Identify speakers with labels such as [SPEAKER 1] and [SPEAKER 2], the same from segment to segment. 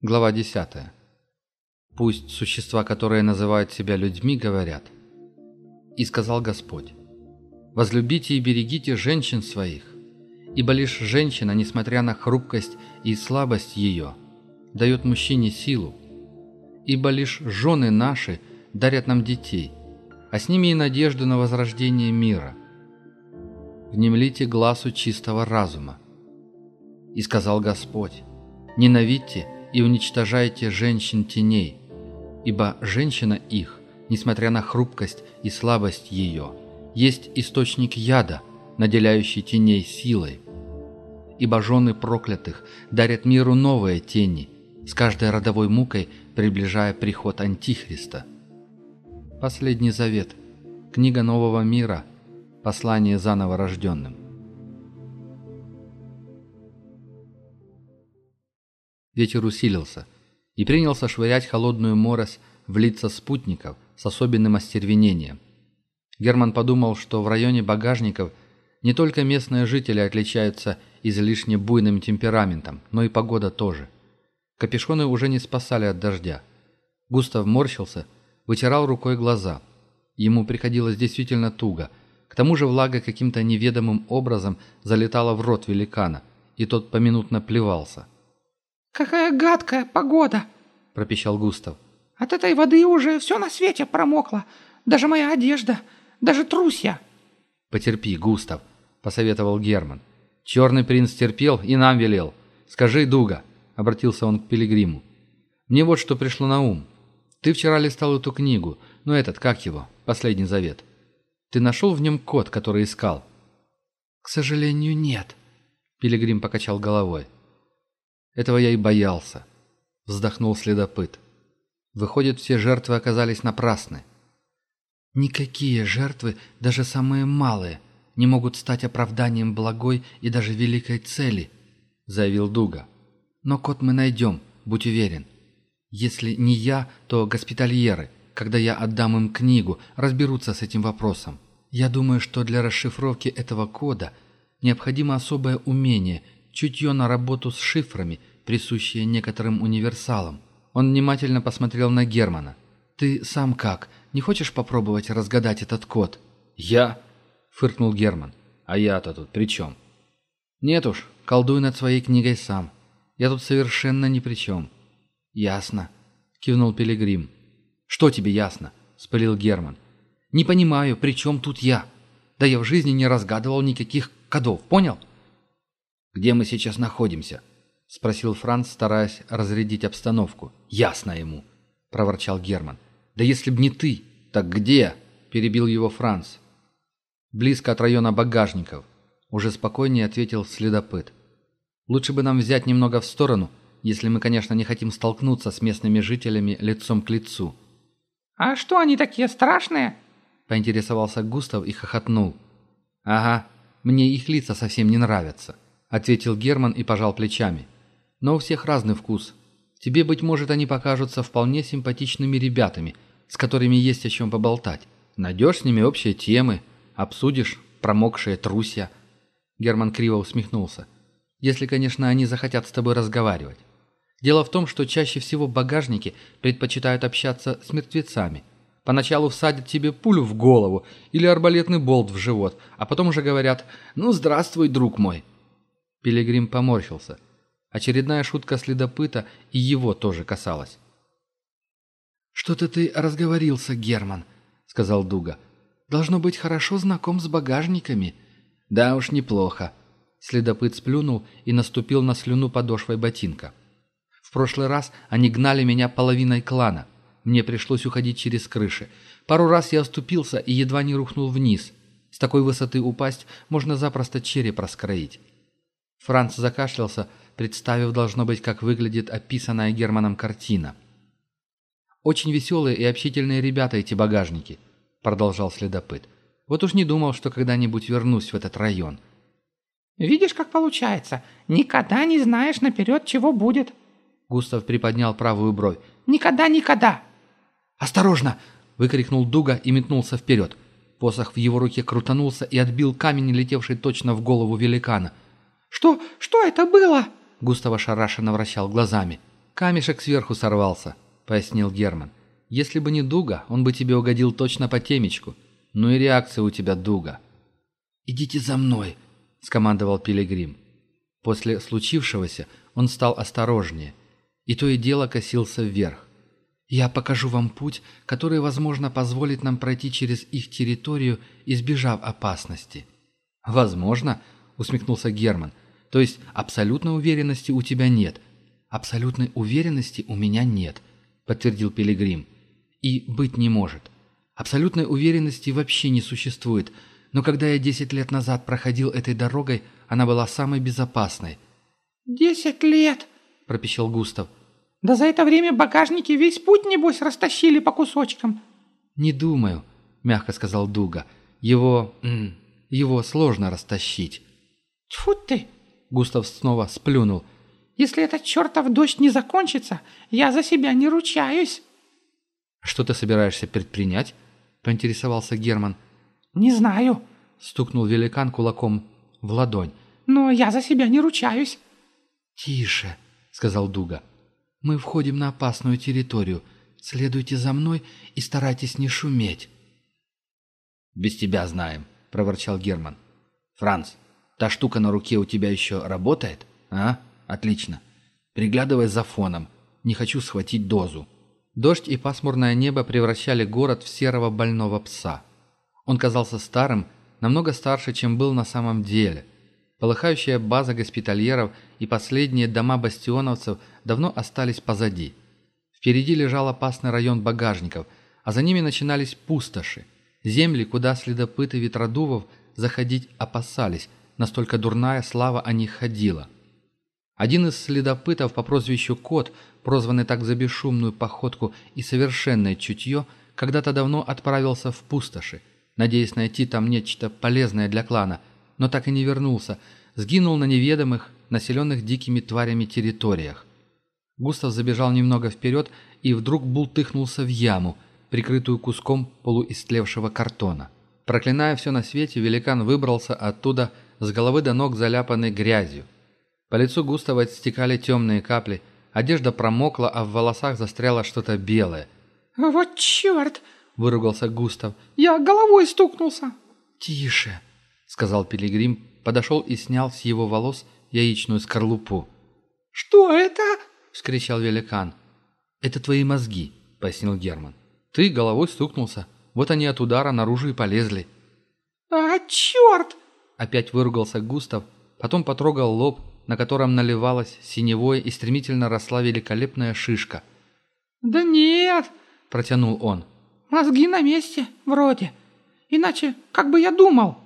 [SPEAKER 1] Глава 10. «Пусть существа, которые называют себя людьми, говорят». И сказал Господь, «Возлюбите и берегите женщин своих, ибо лишь женщина, несмотря на хрупкость и слабость ее, дает мужчине силу, ибо лишь жены наши дарят нам детей, а с ними и надежду на возрождение мира. Внемлите глазу чистого разума». И сказал Господь, «Ненавидьте, и уничтожайте женщин теней, ибо женщина их, несмотря на хрупкость и слабость ее, есть источник яда, наделяющий теней силой. Ибо жены проклятых дарят миру новые тени, с каждой родовой мукой приближая приход Антихриста. Последний завет. Книга Нового мира. Послание заново рожденным. Ветер усилился и принялся швырять холодную морось в лица спутников с особенным остервенением. Герман подумал, что в районе багажников не только местные жители отличаются излишне буйным темпераментом, но и погода тоже. Капюшоны уже не спасали от дождя. Густав морщился, вытирал рукой глаза. Ему приходилось действительно туго. К тому же влага каким-то неведомым образом залетала в рот великана, и тот поминутно плевался.
[SPEAKER 2] «Какая гадкая погода!» – пропищал Густав. «От этой воды уже все на свете промокло. Даже моя одежда, даже трусья!»
[SPEAKER 1] «Потерпи, Густав!» – посоветовал Герман. «Черный принц терпел и нам велел. Скажи, Дуга!» – обратился он к Пилигриму. «Мне вот что пришло на ум. Ты вчера листал эту книгу, но ну этот, как его, последний завет. Ты нашел в нем код, который искал?»
[SPEAKER 2] «К сожалению, нет», – Пилигрим покачал головой.
[SPEAKER 1] Этого я и боялся. Вздохнул следопыт. Выходит, все жертвы оказались напрасны.
[SPEAKER 2] Никакие жертвы, даже самые малые, не могут стать оправданием благой и даже великой цели, заявил Дуга. Но кот мы найдем, будь уверен. Если не я, то госпитальеры, когда я отдам им книгу, разберутся с этим вопросом. Я думаю, что для расшифровки этого кода необходимо особое умение – чутье на работу с шифрами, присущее некоторым универсалам. Он внимательно посмотрел на Германа. «Ты сам как? Не хочешь попробовать разгадать этот код?»
[SPEAKER 1] «Я?» — фыркнул Герман. «А я-то тут при чем?» «Нет уж, колдуй над своей книгой сам. Я тут совершенно ни при чем».
[SPEAKER 2] «Ясно», —
[SPEAKER 1] кивнул Пилигрим. «Что тебе ясно?» — спылил Герман. «Не понимаю, при чем тут я? Да я в жизни не разгадывал никаких кодов, понял?» где мы сейчас находимся?» — спросил Франц, стараясь разрядить обстановку. «Ясно ему», — проворчал Герман. «Да если б не ты, так где?» — перебил его Франц. «Близко от района багажников», — уже спокойнее ответил следопыт. «Лучше бы нам взять немного в сторону, если мы, конечно, не хотим столкнуться с местными жителями лицом к лицу».
[SPEAKER 2] «А что они такие страшные?»
[SPEAKER 1] — поинтересовался Густав и хохотнул. «Ага, мне их лица совсем не нравятся». — ответил Герман и пожал плечами. «Но у всех разный вкус. Тебе, быть может, они покажутся вполне симпатичными ребятами, с которыми есть о чем поболтать. Найдешь с ними общие темы, обсудишь промокшие трусья». Герман криво усмехнулся. «Если, конечно, они захотят с тобой разговаривать. Дело в том, что чаще всего багажники предпочитают общаться с мертвецами. Поначалу всадят тебе пулю в голову или арбалетный болт в живот, а потом уже говорят «Ну, здравствуй, друг мой». Пилигрим поморщился. Очередная шутка следопыта и его тоже касалась.
[SPEAKER 2] «Что-то ты разговорился, Герман», — сказал Дуга. «Должно быть хорошо знаком с багажниками».
[SPEAKER 1] «Да уж, неплохо». Следопыт сплюнул и наступил на слюну подошвой ботинка. «В прошлый раз они гнали меня половиной клана. Мне пришлось уходить через крыши. Пару раз я оступился и едва не рухнул вниз. С такой высоты упасть можно запросто череп раскроить. Франц закашлялся, представив, должно быть, как выглядит описанная Германом картина. «Очень веселые и общительные ребята эти багажники», — продолжал следопыт. «Вот уж не думал, что когда-нибудь вернусь в этот район».
[SPEAKER 2] «Видишь, как получается. Никогда не знаешь наперед, чего будет».
[SPEAKER 1] Густав приподнял правую бровь.
[SPEAKER 2] «Никогда, никогда!»
[SPEAKER 1] «Осторожно!» — выкрикнул Дуга и метнулся вперед. Посох в его руке крутанулся и отбил камень, летевший точно в голову великана —
[SPEAKER 2] «Что? Что это было?»
[SPEAKER 1] Густав ошарашенно вращал глазами. «Камешек сверху сорвался», — пояснил Герман. «Если бы не Дуга, он бы тебе угодил точно по темечку. Ну и реакция у тебя Дуга».
[SPEAKER 2] «Идите за мной», — скомандовал Пилигрим.
[SPEAKER 1] После случившегося он стал осторожнее и то и дело косился вверх.
[SPEAKER 2] «Я покажу вам путь, который, возможно, позволит нам пройти через их территорию, избежав опасности».
[SPEAKER 1] «Возможно», — усмехнулся Герман. «То есть абсолютной уверенности у тебя нет?»
[SPEAKER 2] «Абсолютной уверенности у меня нет», — подтвердил Пилигрим. «И быть не может. Абсолютной уверенности вообще не существует, но когда я десять лет назад проходил этой дорогой, она была самой безопасной».
[SPEAKER 3] «Десять лет!» — пропищал Густав. «Да за это время багажники весь путь, небось, растащили по кусочкам».
[SPEAKER 2] «Не думаю», — мягко сказал Дуга. «Его... его сложно растащить».
[SPEAKER 3] «Тьфу ты!» –
[SPEAKER 2] Густав снова сплюнул.
[SPEAKER 3] «Если этот чертов дождь не закончится, я за себя не ручаюсь».
[SPEAKER 1] «Что ты собираешься предпринять?» – поинтересовался Герман.
[SPEAKER 3] «Не знаю», –
[SPEAKER 1] стукнул великан кулаком в ладонь.
[SPEAKER 3] «Но я за себя не ручаюсь».
[SPEAKER 2] «Тише», — сказал Дуга. «Мы входим на опасную территорию. Следуйте за мной и старайтесь не шуметь».
[SPEAKER 1] «Без тебя знаем», — проворчал Герман. «Франц, Та штука на руке у тебя еще работает? А? Отлично. Приглядывай за фоном. Не хочу схватить дозу. Дождь и пасмурное небо превращали город в серого больного пса. Он казался старым, намного старше, чем был на самом деле. Полыхающая база госпитальеров и последние дома бастионовцев давно остались позади. Впереди лежал опасный район багажников, а за ними начинались пустоши. Земли, куда следопыты ветродувов заходить опасались, настолько дурная слава о них ходила. Один из следопытов по прозвищу Кот, прозванный так за бесшумную походку и совершенное чутье, когда-то давно отправился в пустоши, надеясь найти там нечто полезное для клана, но так и не вернулся, сгинул на неведомых, населенных дикими тварями территориях. Густав забежал немного вперед и вдруг бултыхнулся в яму, прикрытую куском полуистлевшего картона. Проклиная все на свете, великан выбрался оттуда – с головы до ног заляпанный грязью. По лицу Густава стекали темные капли, одежда промокла, а в волосах застряло что-то белое.
[SPEAKER 3] «Вот черт!»
[SPEAKER 1] – выругался Густав.
[SPEAKER 3] «Я головой стукнулся!»
[SPEAKER 2] «Тише!»
[SPEAKER 1] – сказал Пилигрим, подошел и снял с его волос яичную скорлупу.
[SPEAKER 3] «Что это?»
[SPEAKER 1] – вскричал великан. «Это твои мозги», – пояснил Герман. «Ты головой стукнулся. Вот они от удара наружу и полезли».
[SPEAKER 3] «А, черт!»
[SPEAKER 1] Опять выругался Густав, потом потрогал лоб, на котором наливалась синевой и стремительно росла великолепная шишка.
[SPEAKER 3] «Да нет!»
[SPEAKER 1] – протянул он.
[SPEAKER 3] «Мозги на месте, вроде. Иначе как бы я думал?»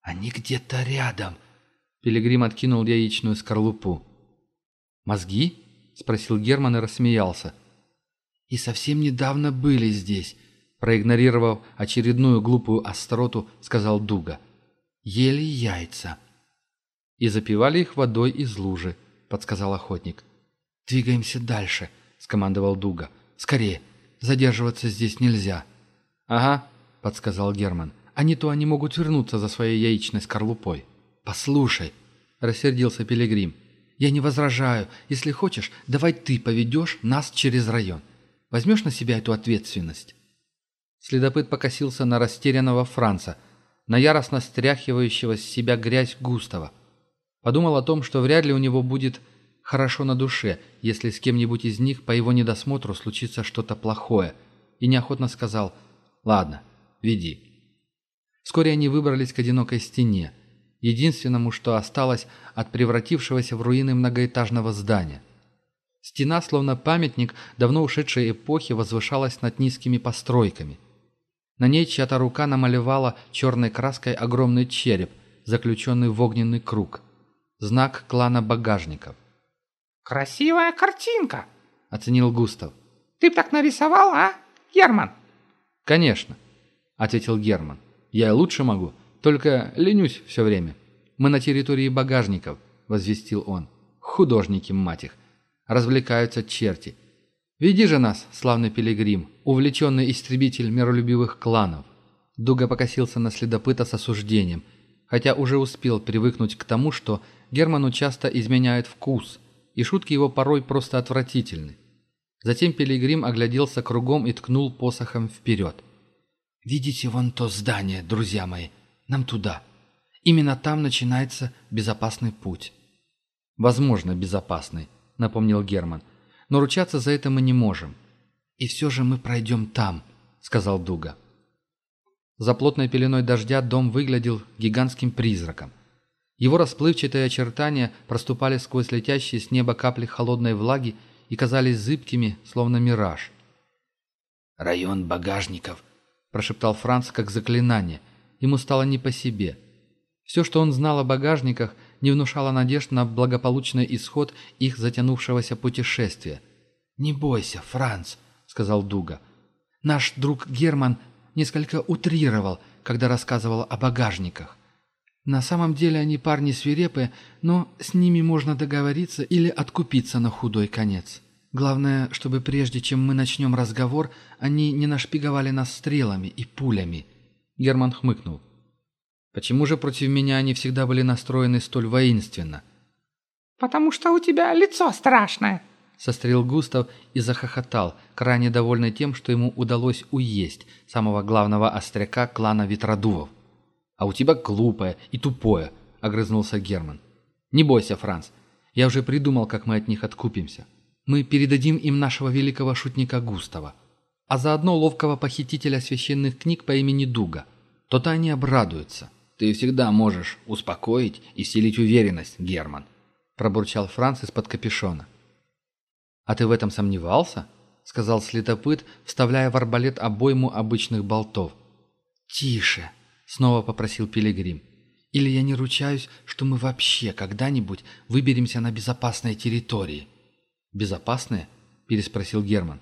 [SPEAKER 2] «Они где-то рядом!»
[SPEAKER 1] – Пилигрим откинул яичную скорлупу. «Мозги?» – спросил Герман и рассмеялся.
[SPEAKER 2] «И совсем недавно были здесь», –
[SPEAKER 1] проигнорировав очередную глупую остроту, сказал Дуга –
[SPEAKER 2] ели яйца.
[SPEAKER 1] И запивали их водой из лужи, подсказал охотник.
[SPEAKER 2] «Двигаемся дальше», — скомандовал Дуга. «Скорее, задерживаться здесь нельзя».
[SPEAKER 1] «Ага», — подсказал Герман. «А не то они могут вернуться за своей яичной скорлупой».
[SPEAKER 2] «Послушай», — рассердился Пилигрим. «Я не возражаю. Если хочешь, давай ты поведешь нас через район. Возьмешь на себя эту ответственность?»
[SPEAKER 1] Следопыт покосился на растерянного Франца, на яростно стряхивающего с себя грязь Густава. Подумал о том, что вряд ли у него будет хорошо на душе, если с кем-нибудь из них по его недосмотру случится что-то плохое, и неохотно сказал «Ладно, веди». Вскоре они выбрались к одинокой стене, единственному, что осталось от превратившегося в руины многоэтажного здания. Стена, словно памятник давно ушедшей эпохи, возвышалась над низкими постройками. На ней чья-то рука намалевала черной краской огромный череп, заключенный в огненный круг. Знак клана багажников.
[SPEAKER 3] «Красивая картинка!»
[SPEAKER 1] — оценил Густав.
[SPEAKER 3] «Ты б так нарисовал, а, Герман?»
[SPEAKER 1] «Конечно», — ответил Герман. «Я и лучше могу, только ленюсь все время. Мы на территории багажников», — возвестил он. «Художники, мать их! Развлекаются черти. Веди же нас, славный пилигрим, увлеченный истребитель миролюбивых кланов. Дуга покосился на следопыта с осуждением, хотя уже успел привыкнуть к тому, что Герману часто изменяет вкус, и шутки его порой просто отвратительны. Затем Пилигрим огляделся кругом и ткнул посохом вперед.
[SPEAKER 2] «Видите вон то здание, друзья мои? Нам туда. Именно там начинается безопасный путь».
[SPEAKER 1] «Возможно, безопасный», — напомнил Герман. «Но ручаться за это мы не можем
[SPEAKER 2] и все же мы пройдем там», — сказал Дуга.
[SPEAKER 1] За плотной пеленой дождя дом выглядел гигантским призраком. Его расплывчатые очертания проступали сквозь летящие с неба капли холодной влаги и казались зыбкими, словно мираж.
[SPEAKER 2] «Район багажников», —
[SPEAKER 1] прошептал Франц как заклинание. Ему стало не по себе. Все, что он знал о багажниках, не внушало надежд на благополучный исход их затянувшегося путешествия.
[SPEAKER 2] «Не бойся, Франц», сказал Дуга. Наш друг Герман несколько утрировал, когда рассказывал о багажниках. На самом деле они парни свирепые, но с ними можно договориться или откупиться на худой конец. Главное, чтобы прежде чем мы начнем разговор, они не нашпиговали нас стрелами и пулями.
[SPEAKER 1] Герман хмыкнул. «Почему же против меня они всегда были настроены столь воинственно?»
[SPEAKER 3] «Потому что у тебя лицо страшное»,
[SPEAKER 1] Сострел Густав и захохотал, крайне довольный тем, что ему удалось уесть самого главного остряка клана Ветродувов. «А у тебя глупое и тупое», — огрызнулся Герман. «Не бойся, Франц. Я уже придумал, как мы от них откупимся. Мы передадим им нашего великого шутника Густава, а заодно ловкого похитителя священных книг по имени Дуга. То-то они обрадуются». «Ты всегда можешь успокоить и вселить уверенность, Герман», — пробурчал Франц из-под капюшона. «А ты в этом сомневался?» — сказал следопыт, вставляя в арбалет обойму обычных болтов.
[SPEAKER 2] «Тише!» Снова попросил Пилигрим. «Или я не ручаюсь, что мы вообще когда-нибудь выберемся на безопасные территории?»
[SPEAKER 1] «Безопасные?» – переспросил Герман.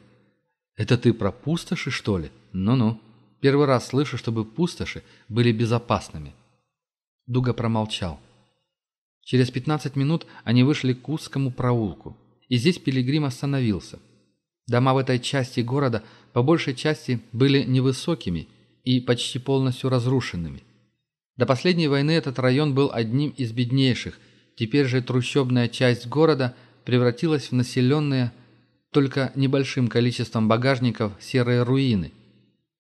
[SPEAKER 1] «Это ты про пустоши, что ли? Ну-ну. Первый раз слышу, чтобы пустоши были безопасными». Дуга промолчал. Через пятнадцать минут они вышли к узкому проулку, и здесь пилигрим остановился. Дома в этой части города по большей части были невысокими и почти полностью разрушенными. До последней войны этот район был одним из беднейших, теперь же трущобная часть города превратилась в населенные только небольшим количеством багажников серые руины.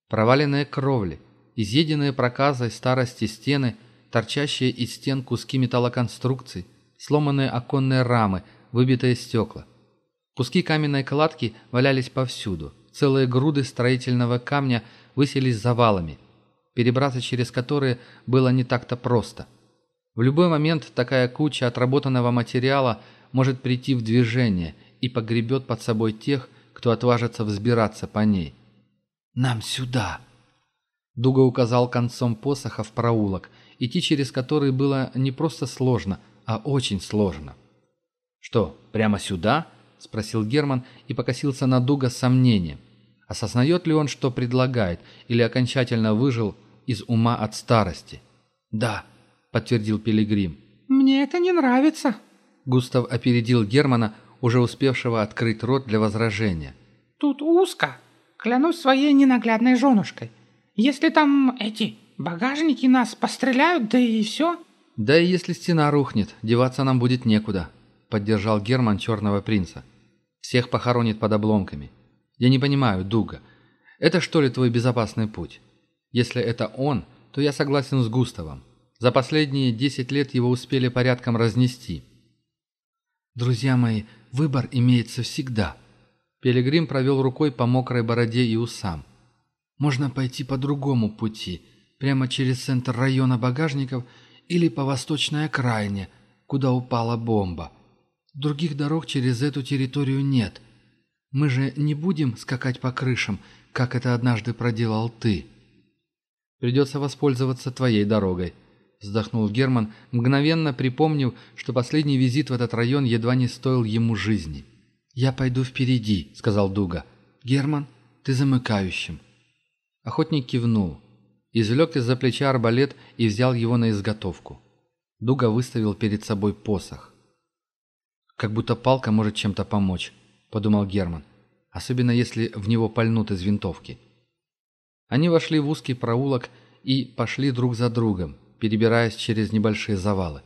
[SPEAKER 1] Проваленные кровли, изъеденные проказой старости стены, торчащие из стен куски металлоконструкций, сломанные оконные рамы – выбитое стекла. Куски каменной кладки валялись повсюду. Целые груды строительного камня выселись завалами, перебраться через которые было не так-то просто. В любой момент такая куча отработанного материала может прийти в движение и погребет под собой тех, кто отважится взбираться по ней.
[SPEAKER 2] «Нам сюда!»
[SPEAKER 1] Дуга указал концом посоха в проулок, идти через который было не просто сложно, а очень сложно. «Что, прямо сюда?» – спросил Герман и покосился на Дуга с сомнением. Осознает ли он, что предлагает, или окончательно выжил из ума от старости?
[SPEAKER 2] «Да», – подтвердил Пилигрим.
[SPEAKER 3] «Мне это не нравится», –
[SPEAKER 1] Густав опередил Германа, уже успевшего открыть рот для возражения.
[SPEAKER 3] «Тут узко. Клянусь своей ненаглядной женушкой. Если там эти багажники нас постреляют, да и все...»
[SPEAKER 1] «Да и если стена рухнет, деваться нам будет некуда», поддержал Герман Черного Принца. «Всех похоронит под обломками. Я не понимаю, Дуга, это что ли твой безопасный путь? Если это он, то я согласен с Густавом. За последние десять лет его успели порядком разнести».
[SPEAKER 2] «Друзья мои, выбор имеется всегда».
[SPEAKER 1] Пилигрим провел рукой по мокрой бороде и усам.
[SPEAKER 2] «Можно пойти по другому пути, прямо через центр района багажников или по восточной окраине, куда упала бомба». Других дорог через эту территорию нет. Мы же не будем скакать по крышам, как это однажды проделал ты.
[SPEAKER 1] Придется воспользоваться твоей дорогой, вздохнул Герман, мгновенно припомнив, что последний визит в этот район едва не стоил ему жизни.
[SPEAKER 2] «Я пойду впереди», — сказал Дуга. «Герман, ты замыкающим».
[SPEAKER 1] Охотник кивнул, извлек из-за плеча арбалет и взял его на изготовку. Дуга выставил перед собой посох как будто палка может чем-то помочь», — подумал Герман, особенно если в него пальнут из винтовки. Они вошли в узкий проулок и пошли друг за другом, перебираясь через небольшие завалы.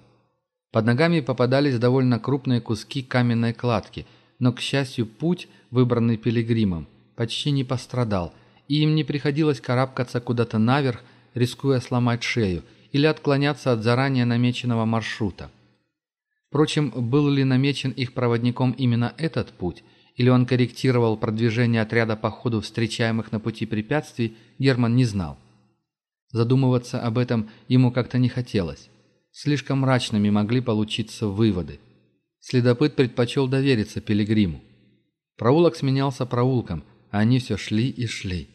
[SPEAKER 1] Под ногами попадались довольно крупные куски каменной кладки, но, к счастью, путь, выбранный пилигримом, почти не пострадал, и им не приходилось карабкаться куда-то наверх, рискуя сломать шею или отклоняться от заранее намеченного маршрута. Впрочем, был ли намечен их проводником именно этот путь, или он корректировал продвижение отряда по ходу встречаемых на пути препятствий, Герман не знал. Задумываться об этом ему как-то не хотелось. Слишком мрачными могли получиться выводы. Следопыт предпочел довериться пилигриму. Проулок сменялся проулком, а они все шли и шли.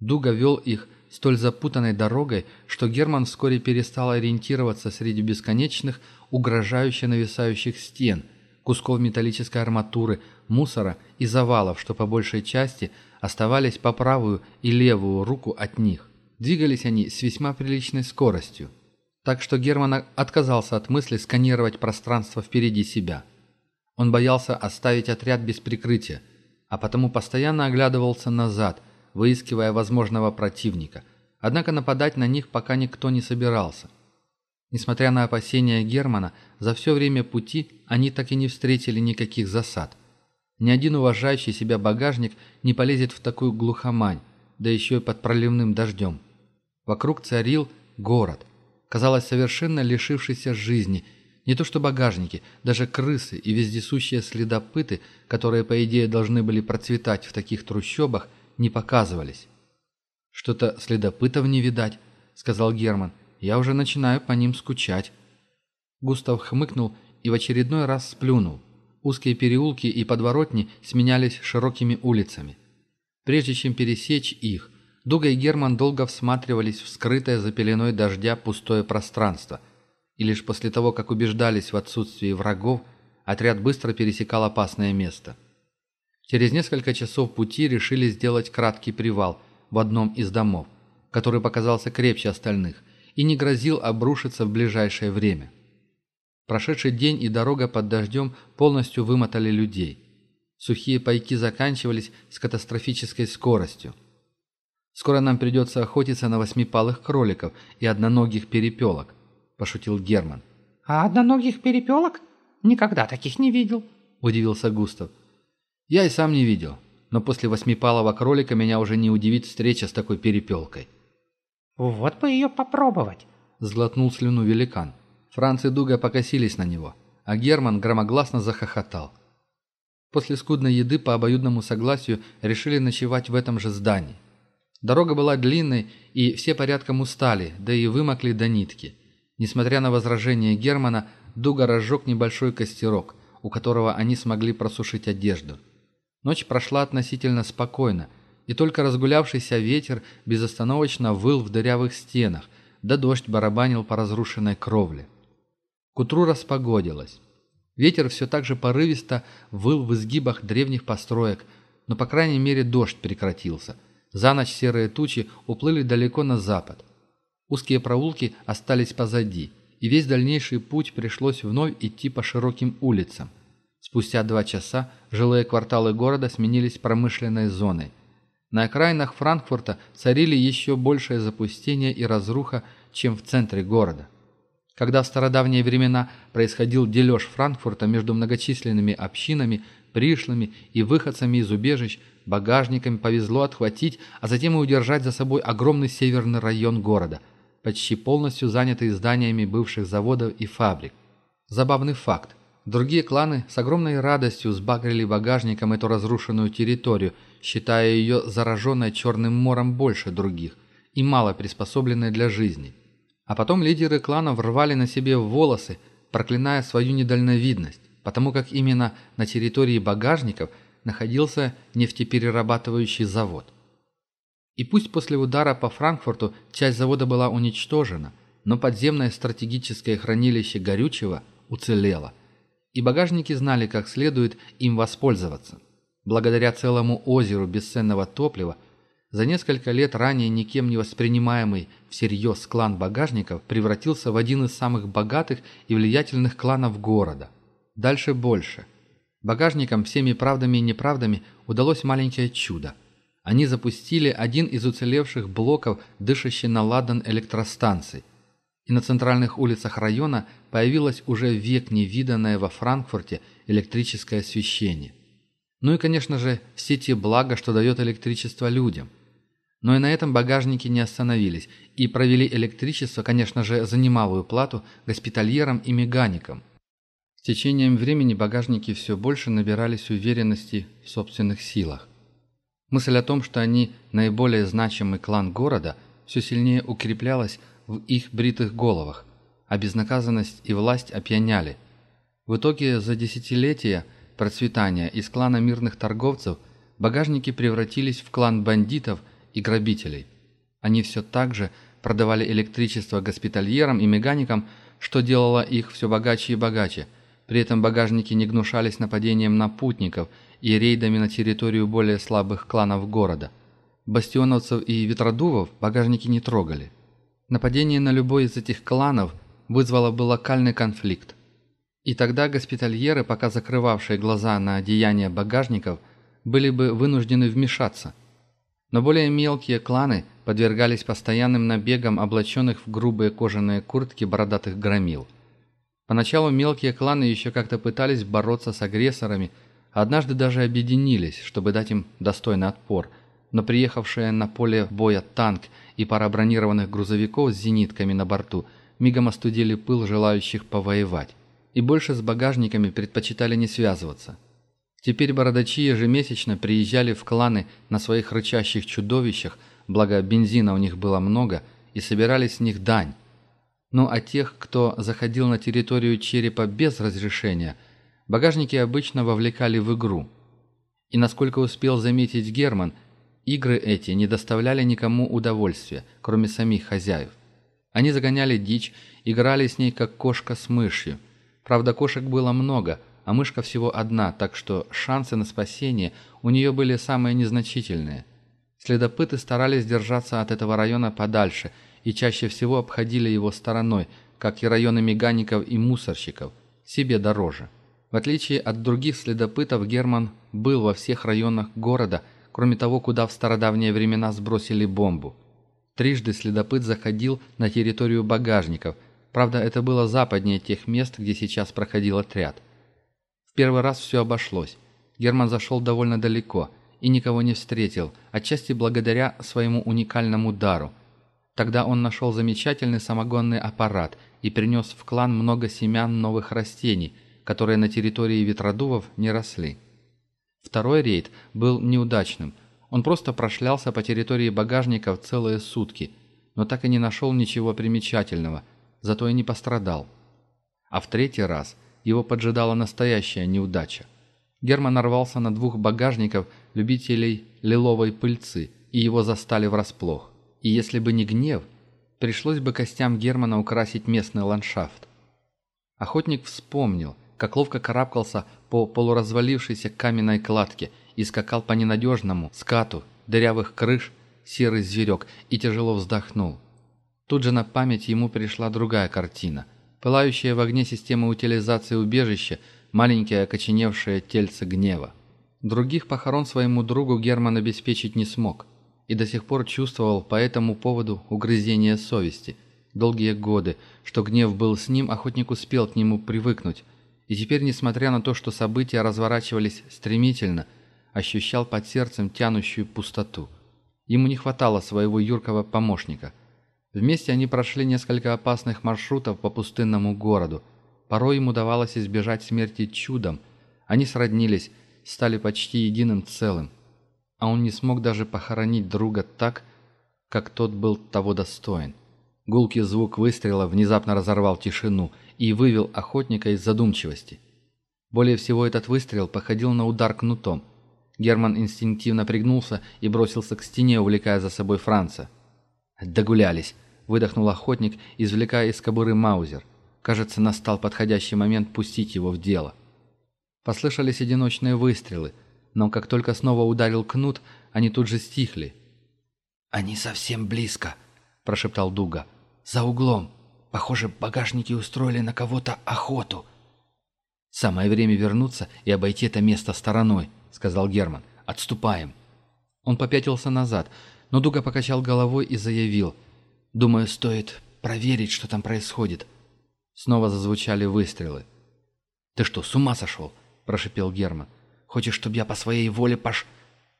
[SPEAKER 1] Дуга вел их столь запутанной дорогой, что Герман вскоре перестал ориентироваться среди бесконечных, угрожающе нависающих стен, кусков металлической арматуры, мусора и завалов, что по большей части оставались по правую и левую руку от них. Двигались они с весьма приличной скоростью. Так что Герман отказался от мысли сканировать пространство впереди себя. Он боялся оставить отряд без прикрытия, а потому постоянно оглядывался назад, выискивая возможного противника. Однако нападать на них пока никто не собирался – Несмотря на опасения Германа, за все время пути они так и не встретили никаких засад. Ни один уважающий себя багажник не полезет в такую глухомань, да еще и под проливным дождем. Вокруг царил город, казалось, совершенно лишившийся жизни. Не то что багажники, даже крысы и вездесущие следопыты, которые, по идее, должны были процветать в таких трущобах, не показывались. «Что-то следопытов не видать», — сказал Герман. Я уже начинаю по ним скучать». Густав хмыкнул и в очередной раз сплюнул. Узкие переулки и подворотни сменялись широкими улицами. Прежде чем пересечь их, Дуга и Герман долго всматривались в скрытое за пеленой дождя пустое пространство. И лишь после того, как убеждались в отсутствии врагов, отряд быстро пересекал опасное место. Через несколько часов пути решили сделать краткий привал в одном из домов, который показался крепче остальных – и не грозил обрушиться в ближайшее время. Прошедший день и дорога под дождем полностью вымотали людей. Сухие пайки заканчивались с катастрофической скоростью. «Скоро нам придется охотиться на восьмипалых кроликов и одноногих перепелок», – пошутил Герман.
[SPEAKER 3] «А одноногих перепелок? Никогда таких не видел», – удивился Густав.
[SPEAKER 1] «Я и сам не видел, но после восьмипалого кролика меня уже не удивит встреча с такой перепелкой».
[SPEAKER 3] «Вот бы ее попробовать!»
[SPEAKER 1] – злотнул слюну великан. Франц и Дуга покосились на него, а Герман громогласно захохотал. После скудной еды по обоюдному согласию решили ночевать в этом же здании. Дорога была длинной, и все порядком устали, да и вымокли до нитки. Несмотря на возражение Германа, Дуга разжег небольшой костерок, у которого они смогли просушить одежду. Ночь прошла относительно спокойно – и только разгулявшийся ветер безостановочно выл в дырявых стенах, да дождь барабанил по разрушенной кровле. К утру распогодилось. Ветер все так же порывисто выл в изгибах древних построек, но, по крайней мере, дождь прекратился – за ночь серые тучи уплыли далеко на запад. Узкие проулки остались позади, и весь дальнейший путь пришлось вновь идти по широким улицам. Спустя два часа жилые кварталы города сменились промышленной зоной. На окраинах Франкфурта царили еще большее запустение и разруха, чем в центре города. Когда в стародавние времена происходил дележ Франкфурта между многочисленными общинами, пришлыми и выходцами из убежищ, багажниками повезло отхватить, а затем и удержать за собой огромный северный район города, почти полностью занятый зданиями бывших заводов и фабрик. Забавный факт. Другие кланы с огромной радостью сбагрили багажником эту разрушенную территорию, считая ее зараженной Черным мором больше других и мало приспособленной для жизни. А потом лидеры кланов рвали на себе волосы, проклиная свою недальновидность, потому как именно на территории багажников находился нефтеперерабатывающий завод. И пусть после удара по Франкфурту часть завода была уничтожена, но подземное стратегическое хранилище горючего уцелело – и багажники знали, как следует им воспользоваться. Благодаря целому озеру бесценного топлива, за несколько лет ранее никем не воспринимаемый всерьез клан багажников превратился в один из самых богатых и влиятельных кланов города. Дальше больше. Багажникам всеми правдами и неправдами удалось маленькое чудо. Они запустили один из уцелевших блоков, дышащий на ладан электростанции, и на центральных улицах района появилось уже век невиданное во Франкфурте электрическое освещение. Ну и, конечно же, все те блага, что дает электричество людям. Но и на этом багажники не остановились и провели электричество, конечно же, за немалую плату госпитальерам и меганикам. С течением времени багажники все больше набирались уверенности в собственных силах. Мысль о том, что они наиболее значимый клан города, все сильнее укреплялась в их бритых головах, а безнаказанность и власть опьяняли. В итоге за десятилетия процветания из клана мирных торговцев багажники превратились в клан бандитов и грабителей. Они все так же продавали электричество госпитальерам и меганикам, что делало их все богаче и богаче. При этом багажники не гнушались нападением на путников и рейдами на территорию более слабых кланов города. Бастионовцев и ветродувов багажники не трогали. Нападение на любой из этих кланов вызвало бы локальный конфликт. И тогда госпитальеры, пока закрывавшие глаза на деяния багажников, были бы вынуждены вмешаться. Но более мелкие кланы подвергались постоянным набегам облаченных в грубые кожаные куртки бородатых громил. Поначалу мелкие кланы еще как-то пытались бороться с агрессорами, однажды даже объединились, чтобы дать им достойный отпор, но приехавшие на поле боя танк – и пара бронированных грузовиков с зенитками на борту мигом остудили пыл желающих повоевать. И больше с багажниками предпочитали не связываться. Теперь бородачи ежемесячно приезжали в кланы на своих рычащих чудовищах, благо бензина у них было много, и собирались с них дань. Ну а тех, кто заходил на территорию черепа без разрешения, багажники обычно вовлекали в игру. И насколько успел заметить Герман, Игры эти не доставляли никому удовольствия, кроме самих хозяев. Они загоняли дичь, играли с ней как кошка с мышью. Правда, кошек было много, а мышка всего одна, так что шансы на спасение у нее были самые незначительные. Следопыты старались держаться от этого района подальше и чаще всего обходили его стороной, как и районы мегаников и мусорщиков, себе дороже. В отличие от других следопытов, Герман был во всех районах города – кроме того, куда в стародавние времена сбросили бомбу. Трижды следопыт заходил на территорию багажников, правда, это было западнее тех мест, где сейчас проходил отряд. В первый раз все обошлось. Герман зашел довольно далеко и никого не встретил, отчасти благодаря своему уникальному дару. Тогда он нашел замечательный самогонный аппарат и принес в клан много семян новых растений, которые на территории ветродувов не росли. Второй рейд был неудачным. Он просто прошлялся по территории багажников целые сутки, но так и не нашел ничего примечательного, зато и не пострадал. А в третий раз его поджидала настоящая неудача. Герман нарвался на двух багажников любителей лиловой пыльцы, и его застали врасплох. И если бы не гнев, пришлось бы костям Германа украсить местный ландшафт. Охотник вспомнил, как ловко карабкался по полуразвалившейся каменной кладке и скакал по ненадежному скату дырявых крыш серый зверек и тяжело вздохнул. Тут же на память ему пришла другая картина. Пылающая в огне система утилизации убежища, маленькое окоченевшее тельце гнева. Других похорон своему другу Герман обеспечить не смог и до сих пор чувствовал по этому поводу угрызение совести. Долгие годы, что гнев был с ним, охотник успел к нему привыкнуть, и теперь, несмотря на то, что события разворачивались стремительно, ощущал под сердцем тянущую пустоту. Ему не хватало своего юркого помощника. Вместе они прошли несколько опасных маршрутов по пустынному городу. Порой им удавалось избежать смерти чудом. Они сроднились, стали почти единым целым. А он не смог даже похоронить друга так, как тот был того достоин. Гулкий звук выстрела внезапно разорвал тишину и вывел охотника из задумчивости. Более всего этот выстрел походил на удар кнутом. Герман инстинктивно пригнулся и бросился к стене, увлекая за собой Франца. «Догулялись!» – выдохнул охотник, извлекая из кобуры маузер. Кажется, настал подходящий момент пустить его в дело. Послышались одиночные выстрелы, но как только снова ударил кнут, они тут же стихли.
[SPEAKER 2] «Они совсем близко!» прошептал Дуга. «За углом. Похоже, багажники устроили на кого-то охоту».
[SPEAKER 1] «Самое время вернуться и обойти это место стороной», — сказал Герман. «Отступаем». Он попятился назад, но Дуга покачал головой и заявил. «Думаю, стоит
[SPEAKER 2] проверить, что там происходит».
[SPEAKER 1] Снова зазвучали выстрелы.
[SPEAKER 2] «Ты что, с ума сошел?» – прошипел Герман. «Хочешь, чтобы я по своей воле пош...»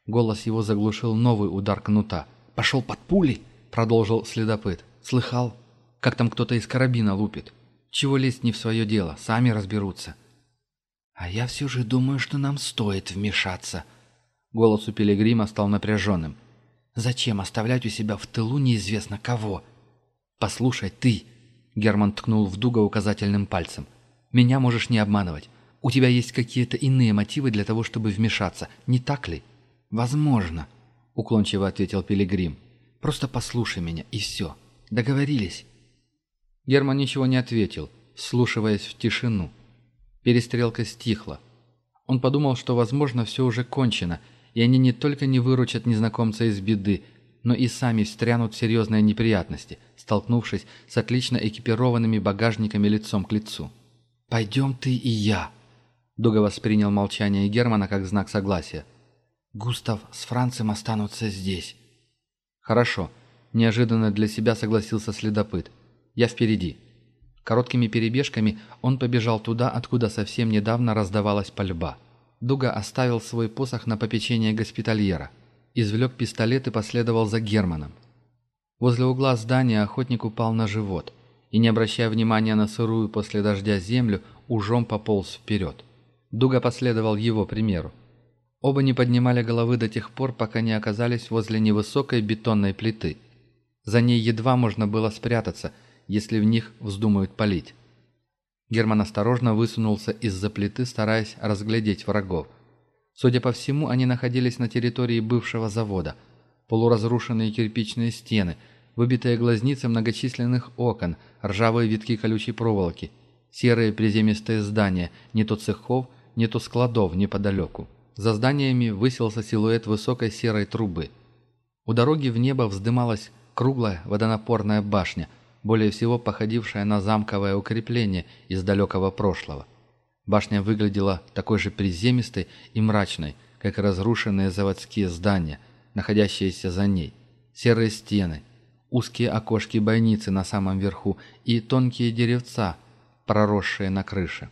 [SPEAKER 1] Голос его заглушил новый удар кнута.
[SPEAKER 2] «Пошел под пули?» продолжил следопыт. «Слыхал, как там кто-то из карабина лупит? Чего лезть не в свое дело, сами разберутся». «А я все же думаю, что нам стоит вмешаться».
[SPEAKER 1] Голос у Пилигрима стал напряженным.
[SPEAKER 2] «Зачем оставлять у себя в тылу неизвестно кого?» «Послушай, ты!» Герман ткнул в Дуга указательным пальцем. «Меня можешь не обманывать. У тебя есть какие-то иные мотивы для того, чтобы вмешаться, не так ли?» «Возможно», — уклончиво ответил Пилигрим. Просто послушай меня, и все. Договорились?»
[SPEAKER 1] Герман ничего не ответил, слушаясь в тишину. Перестрелка стихла. Он подумал, что, возможно, все уже кончено, и они не только не выручат незнакомца из беды, но и сами встрянут в серьезные неприятности, столкнувшись с отлично экипированными багажниками лицом к лицу. «Пойдем ты и я», — Дуга воспринял молчание Германа как знак согласия. «Густав с Францем останутся здесь. «Хорошо», – неожиданно для себя согласился следопыт. «Я впереди». Короткими перебежками он побежал туда, откуда совсем недавно раздавалась пальба. Дуга оставил свой посох на попечение госпитальера. Извлек пистолет и последовал за Германом. Возле угла здания охотник упал на живот и, не обращая внимания на сырую после дождя землю, ужом пополз вперед. Дуга последовал его примеру. Оба не поднимали головы до тех пор, пока не оказались возле невысокой бетонной плиты. За ней едва можно было спрятаться, если в них вздумают палить. Герман осторожно высунулся из-за плиты, стараясь разглядеть врагов. Судя по всему, они находились на территории бывшего завода. Полуразрушенные кирпичные стены, выбитые глазницы многочисленных окон, ржавые витки колючей проволоки, серые приземистые здания, не то цехов, не то складов неподалеку. За зданиями высился силуэт высокой серой трубы. У дороги в небо вздымалась круглая водонапорная башня, более всего походившая на замковое укрепление из далекого прошлого. Башня выглядела такой же приземистой и мрачной, как разрушенные заводские здания, находящиеся за ней. Серые стены, узкие окошки бойницы на самом верху и тонкие деревца, проросшие на крыше.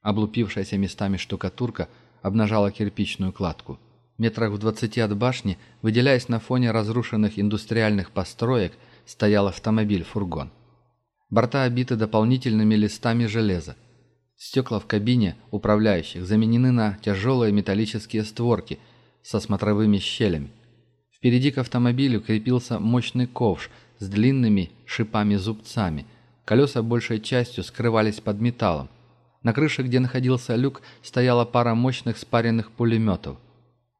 [SPEAKER 1] Облупившаяся местами штукатурка – обнажала кирпичную кладку. Метрах в двадцати от башни, выделяясь на фоне разрушенных индустриальных построек, стоял автомобиль-фургон. Борта обиты дополнительными листами железа. Стекла в кабине управляющих заменены на тяжелые металлические створки со смотровыми щелями. Впереди к автомобилю крепился мощный ковш с длинными шипами-зубцами. Колеса большей частью скрывались под металлом. На крыше, где находился люк, стояла пара мощных спаренных пулеметов.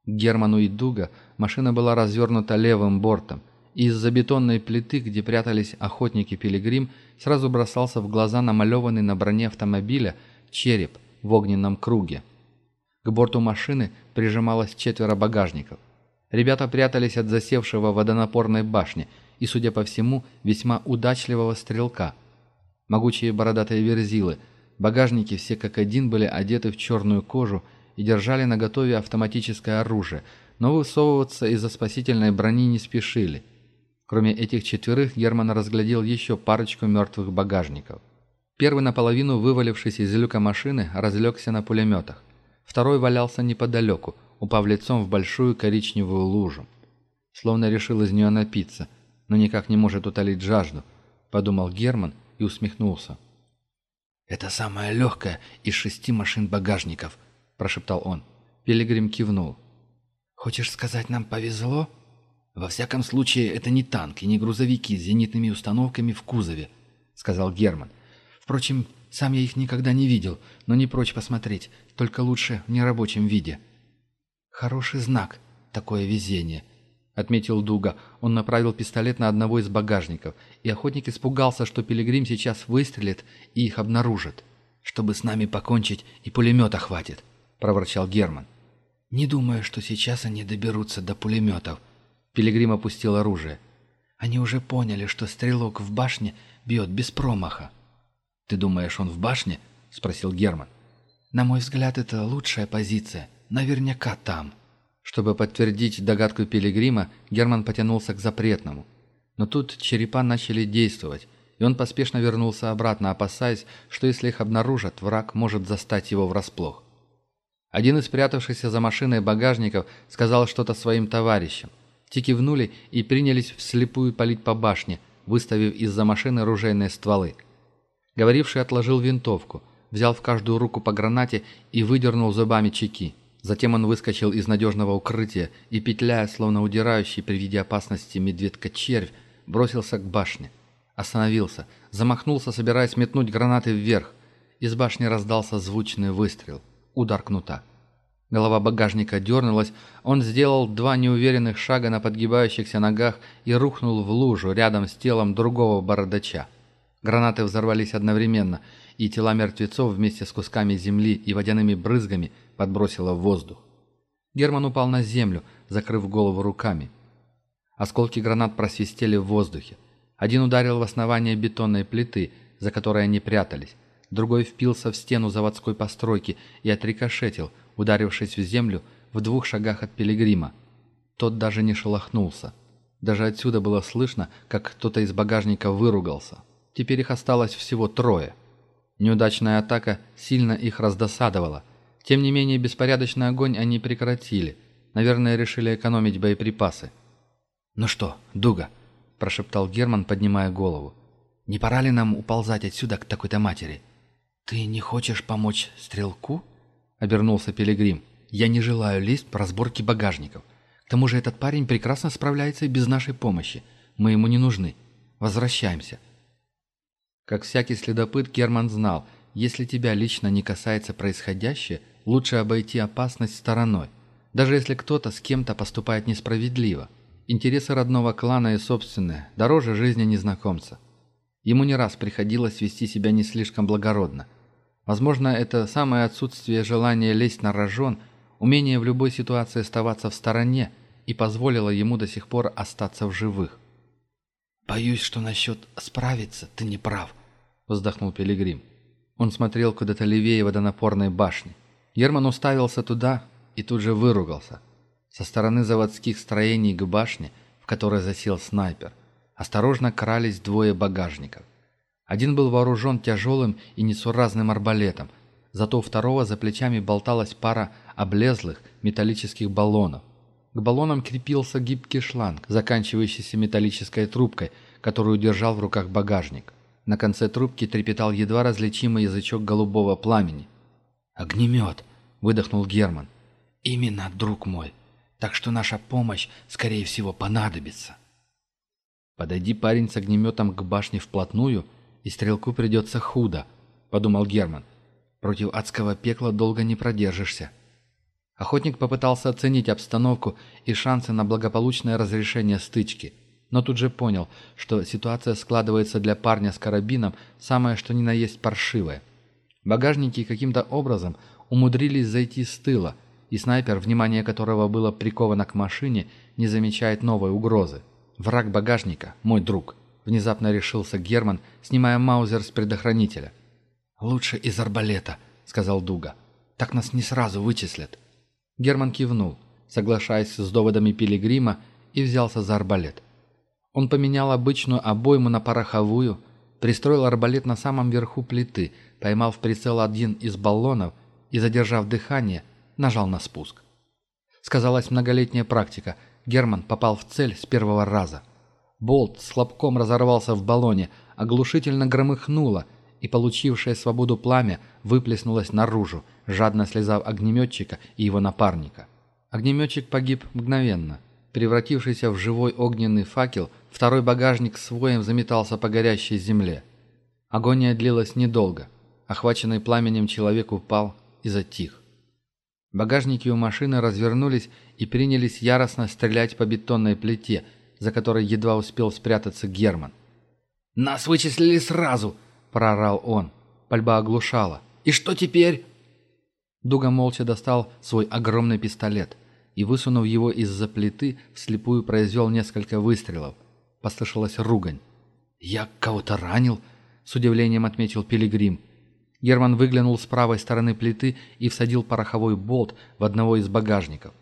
[SPEAKER 1] К Герману и Дуга машина была развернута левым бортом, и из-за бетонной плиты, где прятались охотники-пилигрим, сразу бросался в глаза намалеванный на броне автомобиля череп в огненном круге. К борту машины прижималось четверо багажников. Ребята прятались от засевшего водонапорной башни и, судя по всему, весьма удачливого стрелка. Могучие бородатые верзилы – Багажники все как один были одеты в черную кожу и держали на готове автоматическое оружие, но высовываться из-за спасительной брони не спешили. Кроме этих четверых, Герман разглядел еще парочку мертвых багажников. Первый, наполовину вывалившись из люка машины, разлегся на пулеметах. Второй валялся неподалеку, упав лицом в большую коричневую лужу. Словно решил из нее напиться, но никак не может утолить жажду, подумал Герман и усмехнулся.
[SPEAKER 2] «Это самое легкое из шести машин-багажников», – прошептал он.
[SPEAKER 1] Пилигрим кивнул.
[SPEAKER 2] «Хочешь сказать, нам повезло?» «Во всяком случае, это не танки, не грузовики с зенитными установками в кузове», — сказал Герман. «Впрочем, сам я их никогда не видел, но не прочь посмотреть, только лучше в нерабочем виде». «Хороший знак, такое везение», — отметил Дуга. Он направил пистолет на одного из багажников, и охотник испугался, что Пилигрим сейчас выстрелит и их обнаружит. «Чтобы с нами покончить, и пулемета хватит», — проворчал Герман. «Не думаю, что сейчас они доберутся до пулеметов», — Пилигрим опустил оружие. «Они уже поняли, что стрелок в башне бьет без промаха». «Ты думаешь, он в башне?» — спросил Герман. «На мой взгляд, это лучшая позиция. Наверняка там»
[SPEAKER 1] чтобы подтвердить догадку Пилигрима, Герман потянулся к запретному. Но тут черепа начали действовать, и он поспешно вернулся обратно, опасаясь, что если их обнаружат, враг может застать его врасплох. Один из прятавшихся за машиной багажников сказал что-то своим товарищам. Те кивнули и принялись вслепую палить по башне, выставив из-за машины ружейные стволы. Говоривший отложил винтовку, взял в каждую руку по гранате и выдернул зубами чеки. Затем он выскочил из надежного укрытия и, петляя, словно удирающий при виде опасности медведка-червь, бросился к башне. Остановился, замахнулся, собираясь метнуть гранаты вверх. Из башни раздался звучный выстрел. Удар кнута. Голова багажника дернулась, он сделал два неуверенных шага на подгибающихся ногах и рухнул в лужу рядом с телом другого бородача. Гранаты взорвались одновременно, и тела мертвецов вместе с кусками земли и водяными брызгами – подбросило в воздух. Герман упал на землю, закрыв голову руками. Осколки гранат просвистели в воздухе. Один ударил в основание бетонной плиты, за которой они прятались. Другой впился в стену заводской постройки и отрикошетил, ударившись в землю в двух шагах от пилигрима. Тот даже не шелохнулся. Даже отсюда было слышно, как кто-то из багажника выругался. Теперь их осталось всего трое. Неудачная атака сильно их раздосадовала – тем не менее, беспорядочный огонь они прекратили. Наверное, решили экономить боеприпасы. «Ну что, Дуга?» – прошептал Герман, поднимая голову. «Не пора ли нам уползать отсюда к такой-то матери?» «Ты не хочешь помочь стрелку?» – обернулся Пилигрим. «Я не желаю лезть в разборки багажников. К тому же этот парень прекрасно справляется и без нашей помощи. Мы ему не нужны. Возвращаемся». Как всякий следопыт, Герман знал, если тебя лично не касается происходящее – лучше обойти опасность стороной, даже если кто-то с кем-то поступает несправедливо. Интересы родного клана и собственные дороже жизни незнакомца. Ему не раз приходилось вести себя не слишком благородно. Возможно, это самое отсутствие желания лезть на рожон, умение в любой ситуации оставаться в стороне и позволило ему до сих пор остаться в живых. «Боюсь, что насчет справиться ты не прав», — вздохнул Пилигрим. Он смотрел куда-то левее водонапорной башни. Ерман уставился туда и тут же выругался. Со стороны заводских строений к башне, в которой засел снайпер, осторожно крались двое багажников. Один был вооружен тяжелым и несуразным арбалетом, зато у второго за плечами болталась пара облезлых металлических баллонов. К баллонам крепился гибкий шланг, заканчивающийся металлической трубкой, которую держал в руках багажник. На конце трубки трепетал едва различимый язычок голубого пламени. «Огнемет!» — выдохнул Герман. «Именно, друг мой. Так что наша помощь, скорее всего, понадобится». «Подойди, парень, с огнеметом к башне вплотную, и стрелку придется худо», — подумал Герман. «Против адского пекла долго не продержишься». Охотник попытался оценить обстановку и шансы на благополучное разрешение стычки, но тут же понял, что ситуация складывается для парня с карабином самое что ни на есть паршивое — Багажники каким-то образом умудрились зайти с тыла, и снайпер, внимание которого было приковано к машине, не замечает новой угрозы. «Враг багажника, мой друг», — внезапно решился Герман, снимая маузер с предохранителя. «Лучше из арбалета», — сказал Дуга. «Так нас не сразу вычислят». Герман кивнул, соглашаясь с доводами Пилигрима, и взялся за арбалет. Он поменял обычную обойму на пороховую, пристроил арбалет на самом верху плиты — поймал в прицел один из баллонов и, задержав дыхание, нажал на спуск. Сказалась многолетняя практика. Герман попал в цель с первого раза. Болт с хлопком разорвался в баллоне, оглушительно громыхнуло, и получившее свободу пламя выплеснулось наружу, жадно слезав огнеметчика и его напарника. Огнеметчик погиб мгновенно. Превратившийся в живой огненный факел, второй багажник с воем заметался по горящей земле. Агония длилась недолго охваченный пламенем человек упал и затих. Багажники у машины развернулись и принялись яростно стрелять по бетонной плите, за которой едва успел спрятаться Герман. «Нас вычислили сразу!» – прорал он. Пальба оглушала. «И что теперь?» Дуга молча достал свой огромный пистолет и, высунув его из-за плиты, вслепую произвел несколько выстрелов. Послышалась ругань. «Я кого-то ранил?» – с удивлением отметил Пилигрим. Герман выглянул с правой стороны плиты и всадил пороховой болт в одного из багажников.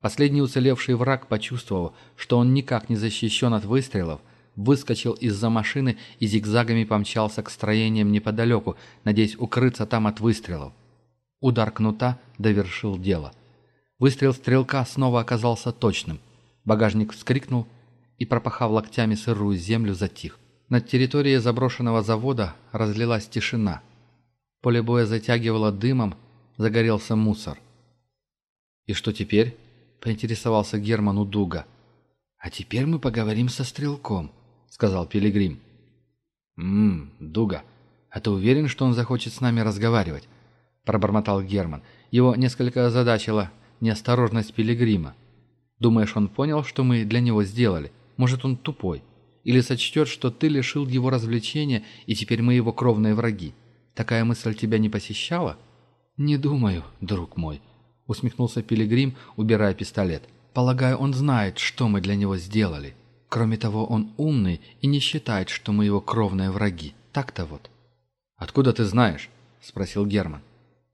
[SPEAKER 1] Последний уцелевший враг, почувствовав, что он никак не защищен от выстрелов, выскочил из-за машины и зигзагами помчался к строениям неподалеку, надеясь укрыться там от выстрелов. Удар кнута довершил дело. Выстрел стрелка снова оказался точным. Багажник вскрикнул и, пропахав локтями сырую землю, затих. Над территорией заброшенного завода разлилась тишина – Поле боя затягивало дымом, загорелся мусор. «И что теперь?» — поинтересовался Герман у Дуга. «А теперь мы поговорим со стрелком», — сказал Пилигрим. «Ммм, Дуга, а ты уверен, что он захочет с нами разговаривать?» — пробормотал Герман. Его несколько озадачила неосторожность Пилигрима. «Думаешь, он понял, что мы для него сделали? Может, он тупой? Или сочтет, что ты лишил его развлечения, и теперь мы его кровные враги?» Такая мысль тебя не посещала?» «Не думаю, друг мой», — усмехнулся Пилигрим, убирая пистолет. «Полагаю, он знает, что мы для него сделали. Кроме того, он умный и не считает, что мы его кровные враги. Так-то вот». «Откуда ты знаешь?» — спросил Герман.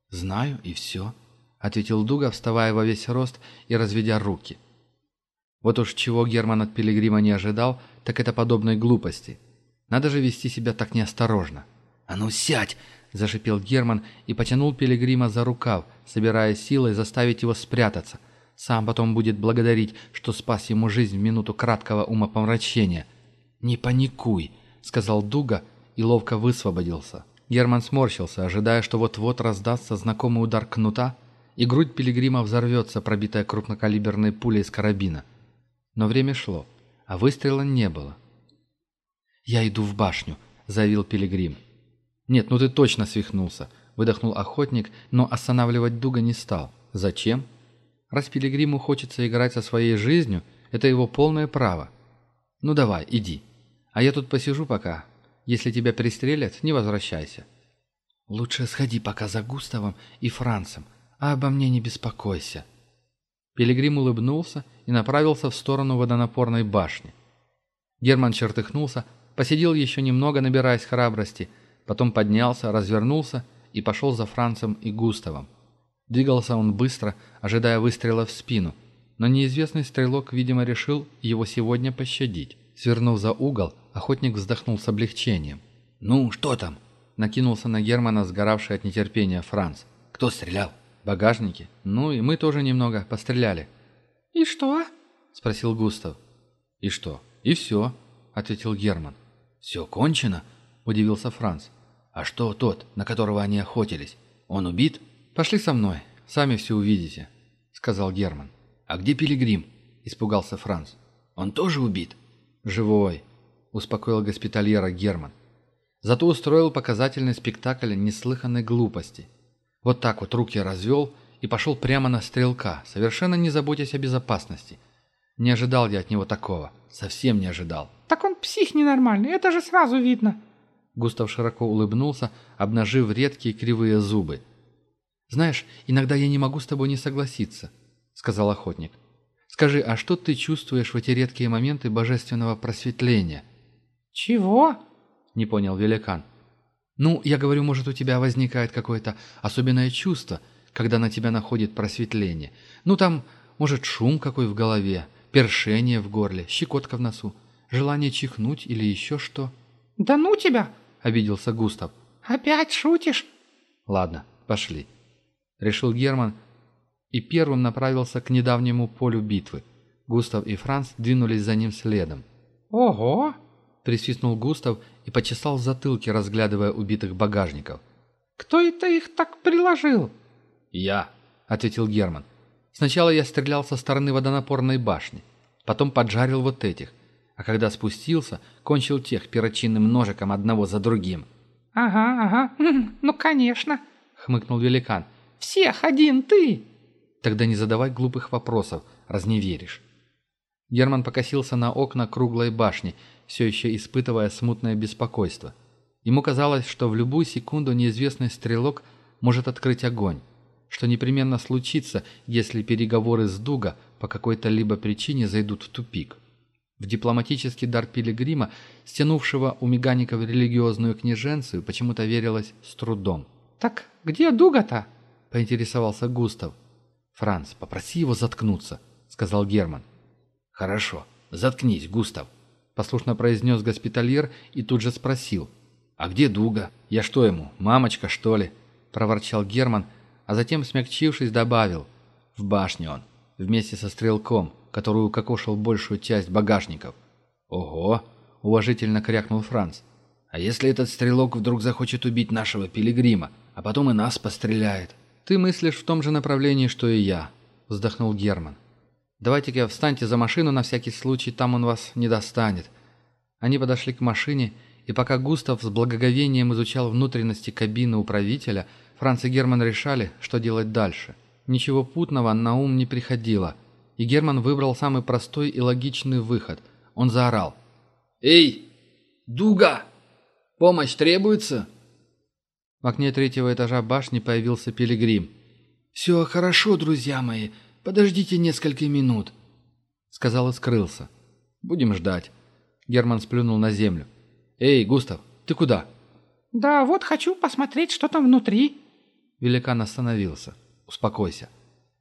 [SPEAKER 1] «Знаю, и все», — ответил Дуга, вставая во весь рост и разведя руки. Вот уж чего Герман от Пилигрима не ожидал, так это подобной глупости. Надо же вести себя так неосторожно. «А ну сядь!» зашипел Герман и потянул Пилигрима за рукав, собирая силой заставить его спрятаться. Сам потом будет благодарить, что спас ему жизнь в минуту краткого умопомрачения. «Не паникуй», — сказал Дуга и ловко высвободился. Герман сморщился, ожидая, что вот-вот раздастся знакомый удар кнута, и грудь пилигрима взорвется, пробитая крупнокалиберной пулей из карабина. Но время шло, а выстрела не было. «Я иду в башню», — заявил пилигрим. «Нет, ну ты точно свихнулся», – выдохнул охотник, но останавливать Дуга не стал. «Зачем? Раз Пилигриму хочется играть со своей жизнью, это его полное право. Ну давай, иди. А я тут посижу пока. Если тебя пристрелят, не возвращайся». «Лучше сходи пока за Густавом и Францем, а обо мне не беспокойся». Пилигрим улыбнулся и направился в сторону водонапорной башни. Герман чертыхнулся, посидел еще немного, набираясь храбрости – потом поднялся, развернулся и пошел за Францем и Густавом. Двигался он быстро, ожидая выстрела в спину, но неизвестный стрелок, видимо, решил его сегодня пощадить. Свернув за угол, охотник вздохнул с облегчением. «Ну, что там?» – накинулся на Германа, сгоравший от нетерпения Франц. «Кто стрелял?» «Багажники. Ну и мы тоже немного постреляли».
[SPEAKER 3] «И что?»
[SPEAKER 1] – спросил Густав. «И что? И все», – ответил Герман. «Все кончено?» — удивился Франц. «А что тот, на которого они охотились? Он убит?» «Пошли со мной, сами все увидите», — сказал Герман. «А где Пилигрим?» — испугался Франц. «Он тоже убит?» «Живой», — успокоил госпитальера Герман. Зато устроил показательный спектакль неслыханной глупости. Вот так вот руки развел и пошел прямо на стрелка, совершенно не заботясь о безопасности. Не ожидал я от него такого. Совсем не ожидал.
[SPEAKER 3] «Так он псих ненормальный, это же сразу видно»,
[SPEAKER 1] Густав широко улыбнулся, обнажив редкие кривые зубы. «Знаешь, иногда я не могу с тобой не согласиться», — сказал охотник. «Скажи, а что ты чувствуешь в эти редкие моменты божественного просветления?»
[SPEAKER 3] «Чего?»
[SPEAKER 1] — не понял великан. «Ну, я говорю, может, у тебя возникает какое-то особенное чувство, когда на тебя находит просветление. Ну, там, может, шум какой в голове, першение в горле, щекотка в носу, желание чихнуть или еще что».
[SPEAKER 3] «Да ну тебя!»
[SPEAKER 1] — обиделся Густав.
[SPEAKER 3] «Опять шутишь?»
[SPEAKER 1] «Ладно, пошли», — решил Герман и первым направился к недавнему полю битвы. Густав и Франц двинулись за ним следом.
[SPEAKER 3] «Ого!»
[SPEAKER 1] — присвистнул Густав и почесал затылки, разглядывая убитых багажников.
[SPEAKER 3] «Кто это их так приложил?»
[SPEAKER 1] «Я», — ответил Герман. «Сначала я стрелял со стороны водонапорной башни, потом поджарил вот этих, а когда спустился, кончил тех перочинным ножиком одного за другим.
[SPEAKER 3] «Ага, ага, ну конечно», —
[SPEAKER 1] хмыкнул великан.
[SPEAKER 3] «Всех один ты!»
[SPEAKER 1] «Тогда не задавай глупых вопросов, раз не веришь». Герман покосился на окна круглой башни, все еще испытывая смутное беспокойство. Ему казалось, что в любую секунду неизвестный стрелок может открыть огонь, что непременно случится, если переговоры с Дуга по какой-то либо причине зайдут в тупик. В дипломатический дар Пилигрима, стянувшего у Мегаников религиозную княженцию, почему-то верилось с трудом.
[SPEAKER 3] «Так где Дуга-то?»
[SPEAKER 1] – поинтересовался Густав. «Франц, попроси его заткнуться», – сказал Герман. «Хорошо, заткнись, Густав», – послушно произнес госпитальер и тут же спросил. «А где Дуга? Я что ему, мамочка, что ли?» – проворчал Герман, а затем, смягчившись, добавил. «В башне он» вместе со стрелком, который укокошил большую часть багажников. «Ого!» – уважительно крякнул Франц. «А если этот стрелок вдруг захочет убить нашего пилигрима, а потом и нас постреляет?» «Ты мыслишь в том же направлении, что и я», – вздохнул Герман. «Давайте-ка встаньте за машину на всякий случай, там он вас не достанет». Они подошли к машине, и пока Густав с благоговением изучал внутренности кабины управителя, Франц и Герман решали, что делать дальше – Ничего путного на ум не приходило, и Герман выбрал самый простой и логичный выход. Он заорал. «Эй, Дуга! Помощь требуется?» В окне третьего этажа башни появился пилигрим. «Все хорошо, друзья мои. Подождите несколько минут», — сказал и скрылся. «Будем ждать». Герман сплюнул на землю. «Эй, Густав, ты куда?»
[SPEAKER 3] «Да вот хочу посмотреть, что там внутри».
[SPEAKER 1] Великан остановился. Успокойся.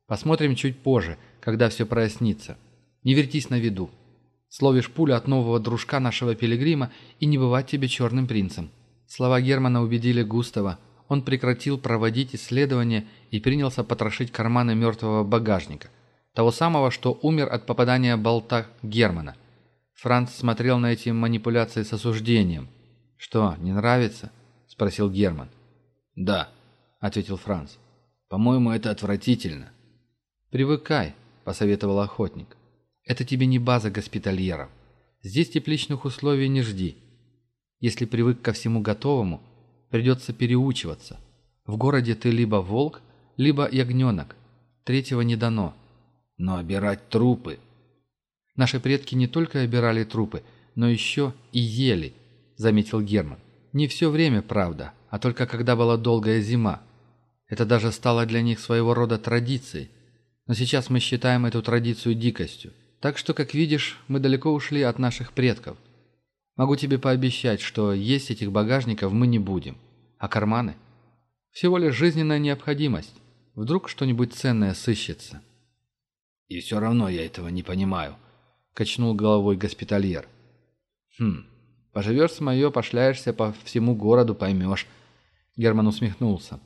[SPEAKER 1] Посмотрим чуть позже, когда все прояснится. Не вертись на виду. Словишь пулю от нового дружка нашего пилигрима и не бывать тебе черным принцем». Слова Германа убедили Густава. Он прекратил проводить исследования и принялся потрошить карманы мертвого багажника. Того самого, что умер от попадания болта Германа. Франц смотрел на эти манипуляции с осуждением. «Что, не нравится?» – спросил Герман. «Да», – ответил Франц. По-моему, это отвратительно. Привыкай, посоветовал охотник. Это тебе не база госпитальеров. Здесь тепличных условий не жди. Если привык ко всему готовому, придется переучиваться. В городе ты либо волк, либо ягненок. Третьего не дано. Но обирать трупы... Наши предки не только обирали трупы, но еще и ели, заметил Герман. Не все время, правда, а только когда была долгая зима. Это даже стало для них своего рода традицией. Но сейчас мы считаем эту традицию дикостью. Так что, как видишь, мы далеко ушли от наших предков. Могу тебе пообещать, что есть этих багажников мы не будем. А карманы? Всего лишь жизненная необходимость. Вдруг что-нибудь ценное сыщется. И все равно я этого не понимаю, качнул головой госпитальер. Хм, поживешь с мое, пошляешься по всему городу, поймешь. Герман усмехнулся.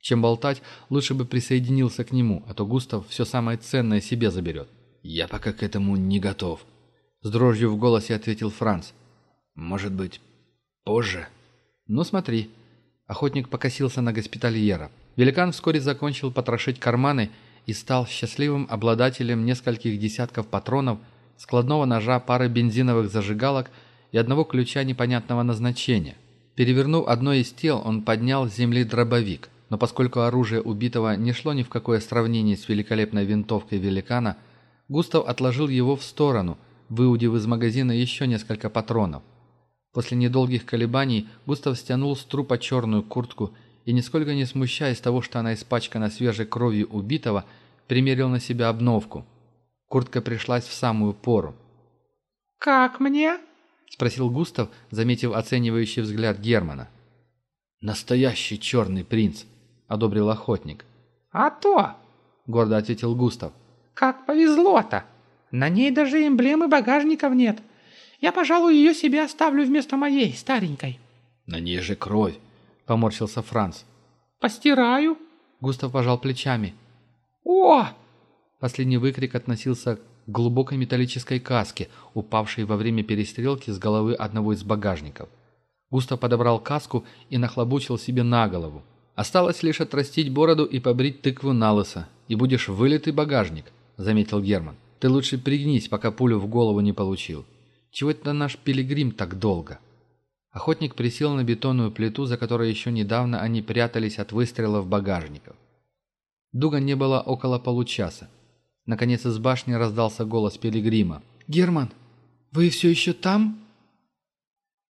[SPEAKER 1] Чем болтать, лучше бы присоединился к нему, а то Густав все самое ценное себе заберет. «Я пока к этому не готов», — с дрожью в голосе ответил Франц. «Может быть, позже?» «Ну, смотри». Охотник покосился на госпитальера. Великан вскоре закончил потрошить карманы и стал счастливым обладателем нескольких десятков патронов, складного ножа, пары бензиновых зажигалок и одного ключа непонятного назначения. Перевернув одно из тел, он поднял с земли дробовик — но поскольку оружие убитого не шло ни в какое сравнение с великолепной винтовкой великана, Густав отложил его в сторону, выудив из магазина еще несколько патронов. После недолгих колебаний Густав стянул с трупа черную куртку и, нисколько не смущаясь того, что она испачкана свежей кровью убитого, примерил на себя обновку. Куртка пришлась в самую пору.
[SPEAKER 3] «Как мне?»
[SPEAKER 1] – спросил Густав, заметив оценивающий взгляд Германа. «Настоящий черный принц!» — одобрил охотник.
[SPEAKER 3] «А то!» — гордо ответил Густав. «Как повезло-то! На ней даже эмблемы багажников нет. Я, пожалуй, ее себе оставлю вместо моей, старенькой».
[SPEAKER 1] «На ней же кровь!» — поморщился Франц.
[SPEAKER 3] «Постираю!»
[SPEAKER 1] — Густав пожал плечами.
[SPEAKER 3] «О!»
[SPEAKER 1] — последний выкрик относился к глубокой металлической каске, упавшей во время перестрелки с головы одного из багажников. Густав подобрал каску и нахлобучил себе на голову. Осталось лишь отрастить бороду и побрить тыкву на лысо, и будешь вылитый багажник», — заметил Герман. «Ты лучше пригнись, пока пулю в голову не получил. Чего это наш пилигрим так долго?» Охотник присел на бетонную плиту, за которой еще недавно они прятались от выстрелов багажников. Дуга не было около получаса. Наконец из башни раздался голос пилигрима.
[SPEAKER 3] «Герман, вы все еще там?»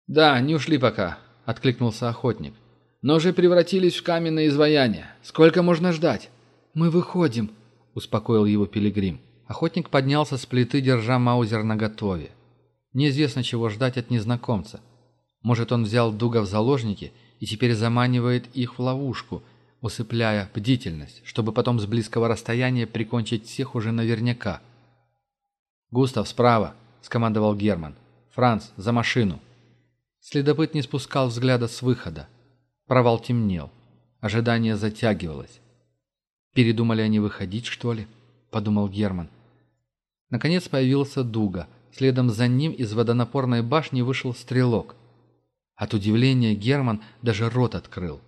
[SPEAKER 1] «Да, не ушли пока», — откликнулся охотник. «Но уже превратились в каменное изваяние. Сколько можно ждать?»
[SPEAKER 3] «Мы выходим», — успокоил его пилигрим.
[SPEAKER 1] Охотник поднялся с плиты, держа маузер наготове. Неизвестно, чего ждать от незнакомца. Может, он взял Дуга в заложники и теперь заманивает их в ловушку, усыпляя бдительность, чтобы потом с близкого расстояния прикончить всех уже наверняка. «Густав, справа!» – скомандовал Герман. Франц, за машину!» Следопыт не спускал взгляда с выхода. Провал темнел. Ожидание затягивалось. «Передумали они выходить, что ли?» – подумал Герман. Наконец появился Дуга. Следом за ним из водонапорной башни вышел Стрелок. От удивления Герман даже рот открыл.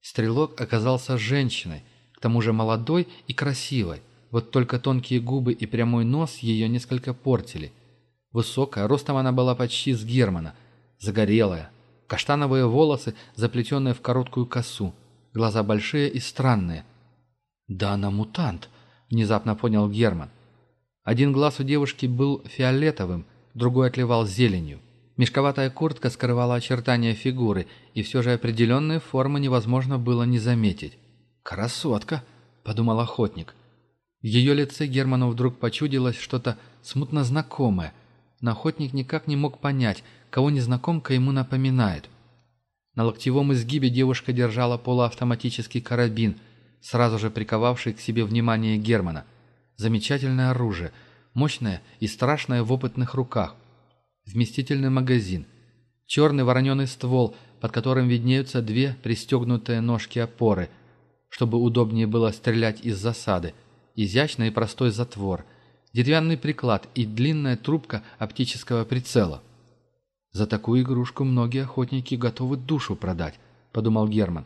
[SPEAKER 1] Стрелок оказался женщиной, к тому же молодой и красивой. Вот только тонкие губы и прямой нос ее несколько портили. Высокая, ростом она была почти с Германа, загорелая, Каштановые волосы, заплетенные в короткую косу, глаза большие и странные. «Да она мутант», — внезапно понял Герман. Один глаз у девушки был фиолетовым, другой отливал зеленью. Мешковатая куртка скрывала очертания фигуры, и все же определенные формы невозможно было не заметить. «Красотка!» — подумал охотник. В ее лице Герману вдруг почудилось что-то смутно знакомое, но охотник никак не мог понять, кого незнакомка ему напоминает. На локтевом изгибе девушка держала полуавтоматический карабин, сразу же приковавший к себе внимание Германа. Замечательное оружие, мощное и страшное в опытных руках. Вместительный магазин. Черный вороненый ствол, под которым виднеются две пристегнутые ножки опоры, чтобы удобнее было стрелять из засады. Изящный и простой затвор. Деревянный приклад и длинная трубка оптического прицела. За такую игрушку многие охотники готовы душу продать», — подумал Герман.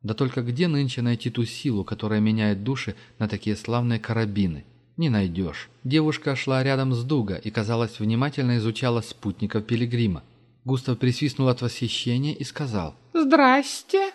[SPEAKER 1] «Да только где нынче найти ту силу, которая меняет души на такие славные карабины? Не найдешь». Девушка шла рядом с Дуга и, казалось, внимательно изучала спутников Пилигрима. Густав присвистнул от восхищения и сказал
[SPEAKER 3] «Здрасте».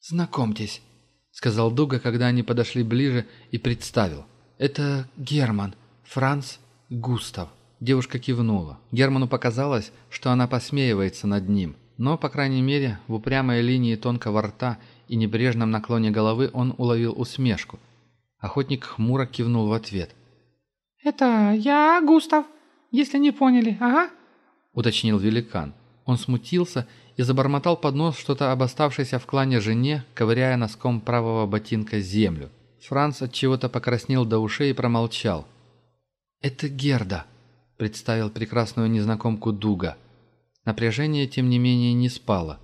[SPEAKER 2] «Знакомьтесь», — сказал Дуга, когда они подошли ближе и представил. «Это Герман, Франц, Густав». Девушка кивнула. Герману показалось, что она посмеивается над ним. Но, по крайней мере, в упрямой линии тонкого рта и небрежном наклоне головы он уловил усмешку. Охотник хмуро кивнул в ответ.
[SPEAKER 3] «Это я, Густав, если не поняли, ага?»
[SPEAKER 2] — уточнил великан. Он смутился и забормотал под нос что-то об оставшейся в клане жене, ковыряя носком правого ботинка землю. Франц от чего-то покраснел до ушей и промолчал. «Это Герда», представил прекрасную незнакомку Дуга. Напряжение, тем не менее, не спало.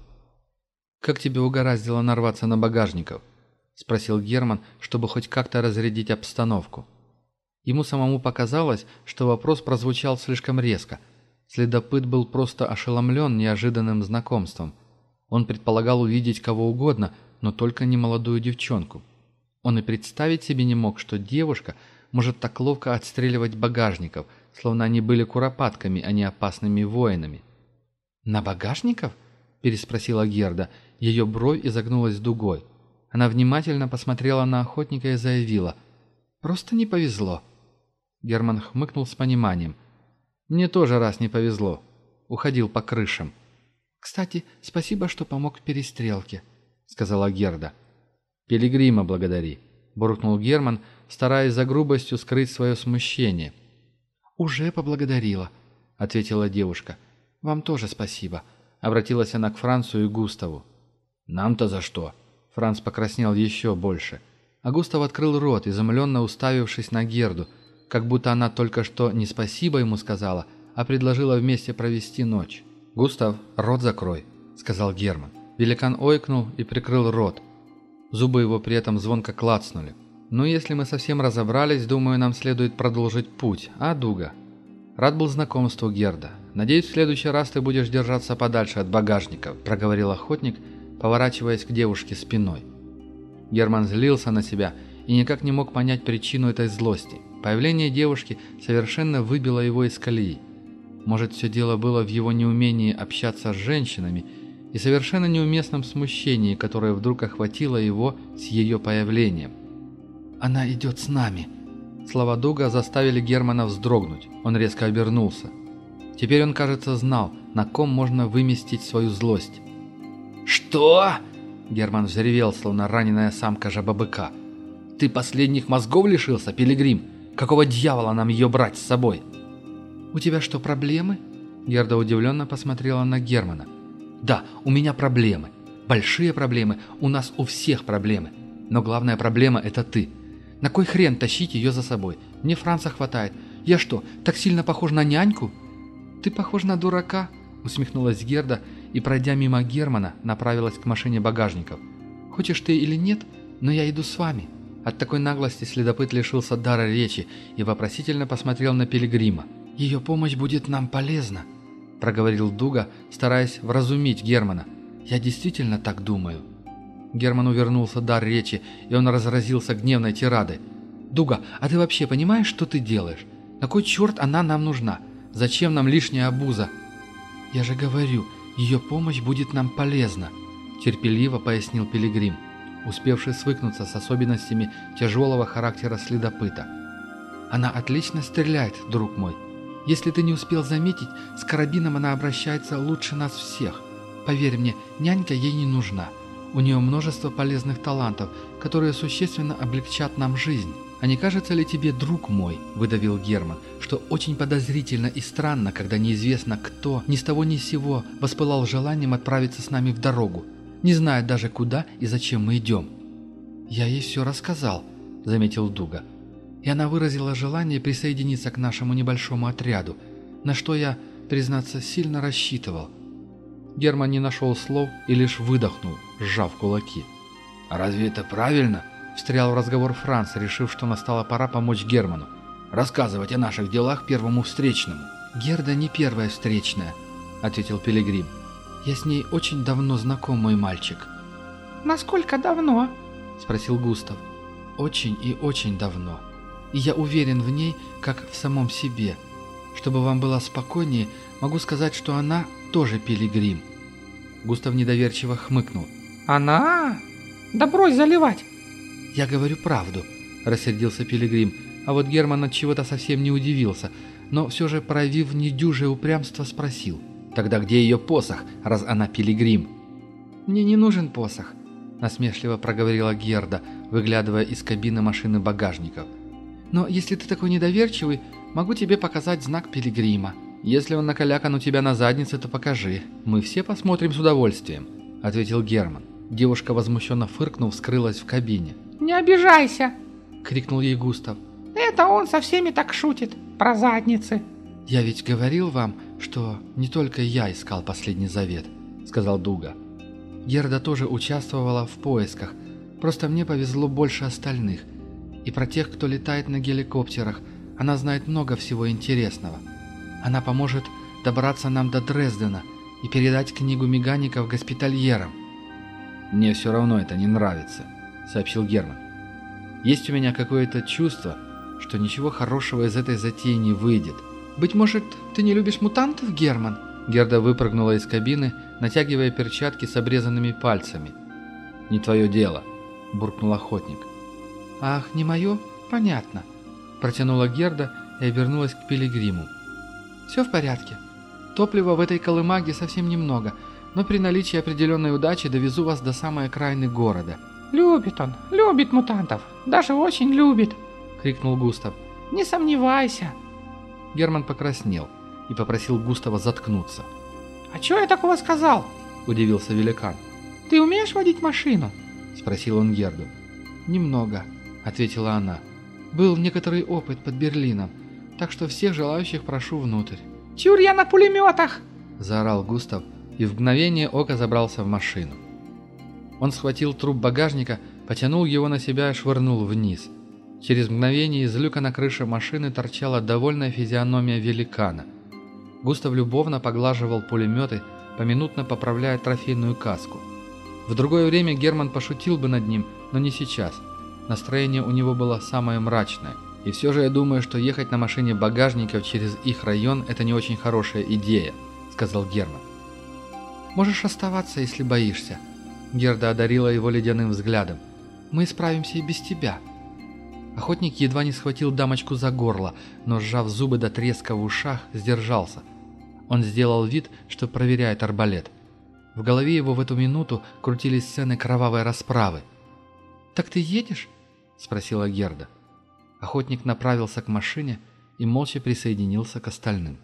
[SPEAKER 2] «Как тебе угораздило нарваться на багажников?» – спросил Герман, чтобы хоть как-то разрядить обстановку. Ему самому показалось, что вопрос прозвучал слишком резко. Следопыт был просто ошеломлен неожиданным знакомством. Он предполагал увидеть кого угодно, но только не молодую девчонку. Он и представить себе не мог, что девушка может так ловко отстреливать багажников – словно они были куропатками, а не опасными воинами. «На багажников?» – переспросила Герда. Ее бровь изогнулась дугой. Она внимательно посмотрела на охотника и заявила. «Просто не повезло». Герман хмыкнул с пониманием. «Мне тоже раз не повезло. Уходил по крышам». «Кстати, спасибо, что помог в перестрелке», — сказала Герда. «Пилигрима благодари», — буркнул Герман, стараясь за грубостью скрыть свое смущение. «Уже поблагодарила», — ответила девушка. «Вам тоже спасибо», — обратилась она к Францу и Густаву. «Нам-то за что?» Франц покраснел еще больше. А Густав открыл рот, изумленно уставившись на Герду, как будто она только что не спасибо ему сказала, а предложила вместе провести ночь. «Густав, рот закрой», — сказал Герман. Великан ойкнул и прикрыл рот. Зубы его при этом звонко клацнули. Но «Ну, если мы совсем разобрались, думаю, нам следует продолжить путь, а, Дуга? Рад был знакомству Герда. Надеюсь, в следующий раз ты будешь держаться подальше от багажников, проговорил охотник, поворачиваясь к девушке спиной. Герман злился на себя и никак не мог понять причину этой злости. Появление девушки совершенно выбило его из колеи. Может, все дело было в его неумении общаться с женщинами и совершенно неуместном смущении, которое вдруг охватило его с ее появлением она идет с нами». Слова Дуга заставили Германа вздрогнуть. Он резко обернулся. Теперь он, кажется, знал, на ком можно выместить свою злость.
[SPEAKER 1] «Что?»
[SPEAKER 2] Герман взревел, словно раненая самка жабобыка.
[SPEAKER 1] «Ты последних мозгов лишился, Пилигрим? Какого дьявола нам ее брать с собой?»
[SPEAKER 2] «У тебя что, проблемы?» Герда удивленно посмотрела на Германа.
[SPEAKER 1] «Да, у меня проблемы. Большие проблемы. У нас у всех проблемы. Но главная проблема – это ты. На кой хрен тащить ее за собой? Мне Франца хватает. Я что, так сильно похож на няньку?»
[SPEAKER 2] «Ты похож на дурака», — усмехнулась Герда и, пройдя мимо Германа, направилась к машине багажников. «Хочешь ты или нет, но я иду с вами». От такой наглости следопыт лишился дара речи и вопросительно посмотрел на Пилигрима. «Ее помощь будет нам полезна», — проговорил Дуга, стараясь вразумить Германа. «Я действительно так думаю». Герману вернулся дар речи, и он разразился гневной тирадой. «Дуга, а ты вообще понимаешь, что ты делаешь? На кой черт она нам нужна? Зачем нам лишняя обуза?» «Я же говорю, ее помощь будет нам полезна», – терпеливо пояснил Пилигрим, успевший свыкнуться с особенностями тяжелого характера следопыта. «Она отлично стреляет, друг мой. Если ты не успел заметить, с карабином она обращается лучше нас всех. Поверь мне, нянька ей не нужна». У нее множество полезных талантов, которые существенно облегчат нам жизнь. «А не кажется ли тебе, друг мой, — выдавил Герман, — что очень подозрительно и странно, когда неизвестно кто ни с того ни с сего воспылал желанием отправиться с нами в дорогу, не зная даже куда и зачем мы идем?» «Я ей все рассказал», — заметил Дуга. «И она выразила желание присоединиться к нашему небольшому отряду, на что я, признаться, сильно рассчитывал». Герман не нашел слов и лишь выдохнул, сжав кулаки.
[SPEAKER 1] «Разве это правильно?» – встрял в разговор Франц, решив, что настала пора помочь Герману. «Рассказывать о наших делах первому встречному».
[SPEAKER 2] «Герда не первая встречная», – ответил Пилигрим. «Я с ней очень давно знаком, мой мальчик».
[SPEAKER 3] «Насколько давно?»
[SPEAKER 2] – спросил Густав. «Очень и очень давно. И я уверен в ней, как в самом себе. Чтобы вам было спокойнее, могу сказать, что она тоже пилигрим». Густав недоверчиво хмыкнул.
[SPEAKER 3] «Она? Да брось заливать!»
[SPEAKER 2] «Я говорю правду», — рассердился пилигрим. А вот Герман от чего-то совсем не удивился, но все же, проявив недюжее упрямство, спросил. «Тогда где ее посох, раз она пилигрим?» «Мне не нужен посох», — насмешливо проговорила Герда, выглядывая из кабины машины багажников. «Но если ты такой недоверчивый, могу тебе показать знак пилигрима». «Если он на калякану тебя на заднице, то покажи. Мы все посмотрим с удовольствием», — ответил Герман. Девушка, возмущенно фыркнув, скрылась в кабине.
[SPEAKER 3] «Не обижайся!»
[SPEAKER 2] — крикнул ей Густав.
[SPEAKER 3] «Это он со всеми так шутит, про задницы!»
[SPEAKER 2] «Я ведь говорил вам, что не только я искал последний завет», — сказал Дуга. «Герда тоже участвовала в поисках, просто мне повезло больше остальных. И про тех, кто летает на геликоптерах, она знает много всего интересного». Она поможет добраться нам до Дрездена и передать книгу Меганика в госпитальерам».
[SPEAKER 1] «Мне все равно это не нравится», — сообщил Герман. «Есть у меня какое-то чувство, что ничего хорошего из этой затеи не выйдет».
[SPEAKER 3] «Быть может, ты не любишь мутантов, Герман?»
[SPEAKER 1] Герда выпрыгнула из кабины, натягивая перчатки с обрезанными пальцами. «Не твое дело», — буркнул охотник.
[SPEAKER 2] «Ах, не мое? Понятно», — протянула Герда и обернулась к Пилигриму. Все в порядке. Топлива в этой колымаге совсем немного, но при наличии определенной удачи довезу вас до самой окраины города».
[SPEAKER 3] «Любит он, любит мутантов, даже очень любит», —
[SPEAKER 2] крикнул Густав.
[SPEAKER 3] «Не сомневайся».
[SPEAKER 2] Герман покраснел и попросил Густава заткнуться.
[SPEAKER 3] «А чё я такого сказал?»
[SPEAKER 2] — удивился великан.
[SPEAKER 3] «Ты умеешь водить машину?»
[SPEAKER 2] — спросил он Герду. «Немного», — ответила она. «Был некоторый опыт под Берлином так что всех желающих прошу внутрь».
[SPEAKER 3] Чур я на пулеметах!»
[SPEAKER 2] – заорал Густав, и в мгновение ока забрался в машину. Он схватил труп багажника, потянул его на себя и швырнул вниз. Через мгновение из люка на крыше машины торчала довольная физиономия великана. Густав любовно поглаживал пулеметы, поминутно поправляя трофейную каску. В другое время Герман пошутил бы над ним, но не сейчас. Настроение у него было самое мрачное – и все же я думаю, что ехать на машине багажников через их район – это не очень хорошая идея», – сказал Герман. «Можешь оставаться, если боишься». Герда одарила его ледяным взглядом. «Мы справимся и без тебя». Охотник едва не схватил дамочку за горло, но, сжав зубы до треска в ушах, сдержался. Он сделал вид, что проверяет арбалет. В голове его в эту минуту крутились сцены кровавой расправы. «Так ты едешь?» – спросила Герда. Охотник направился к машине и молча присоединился к остальным.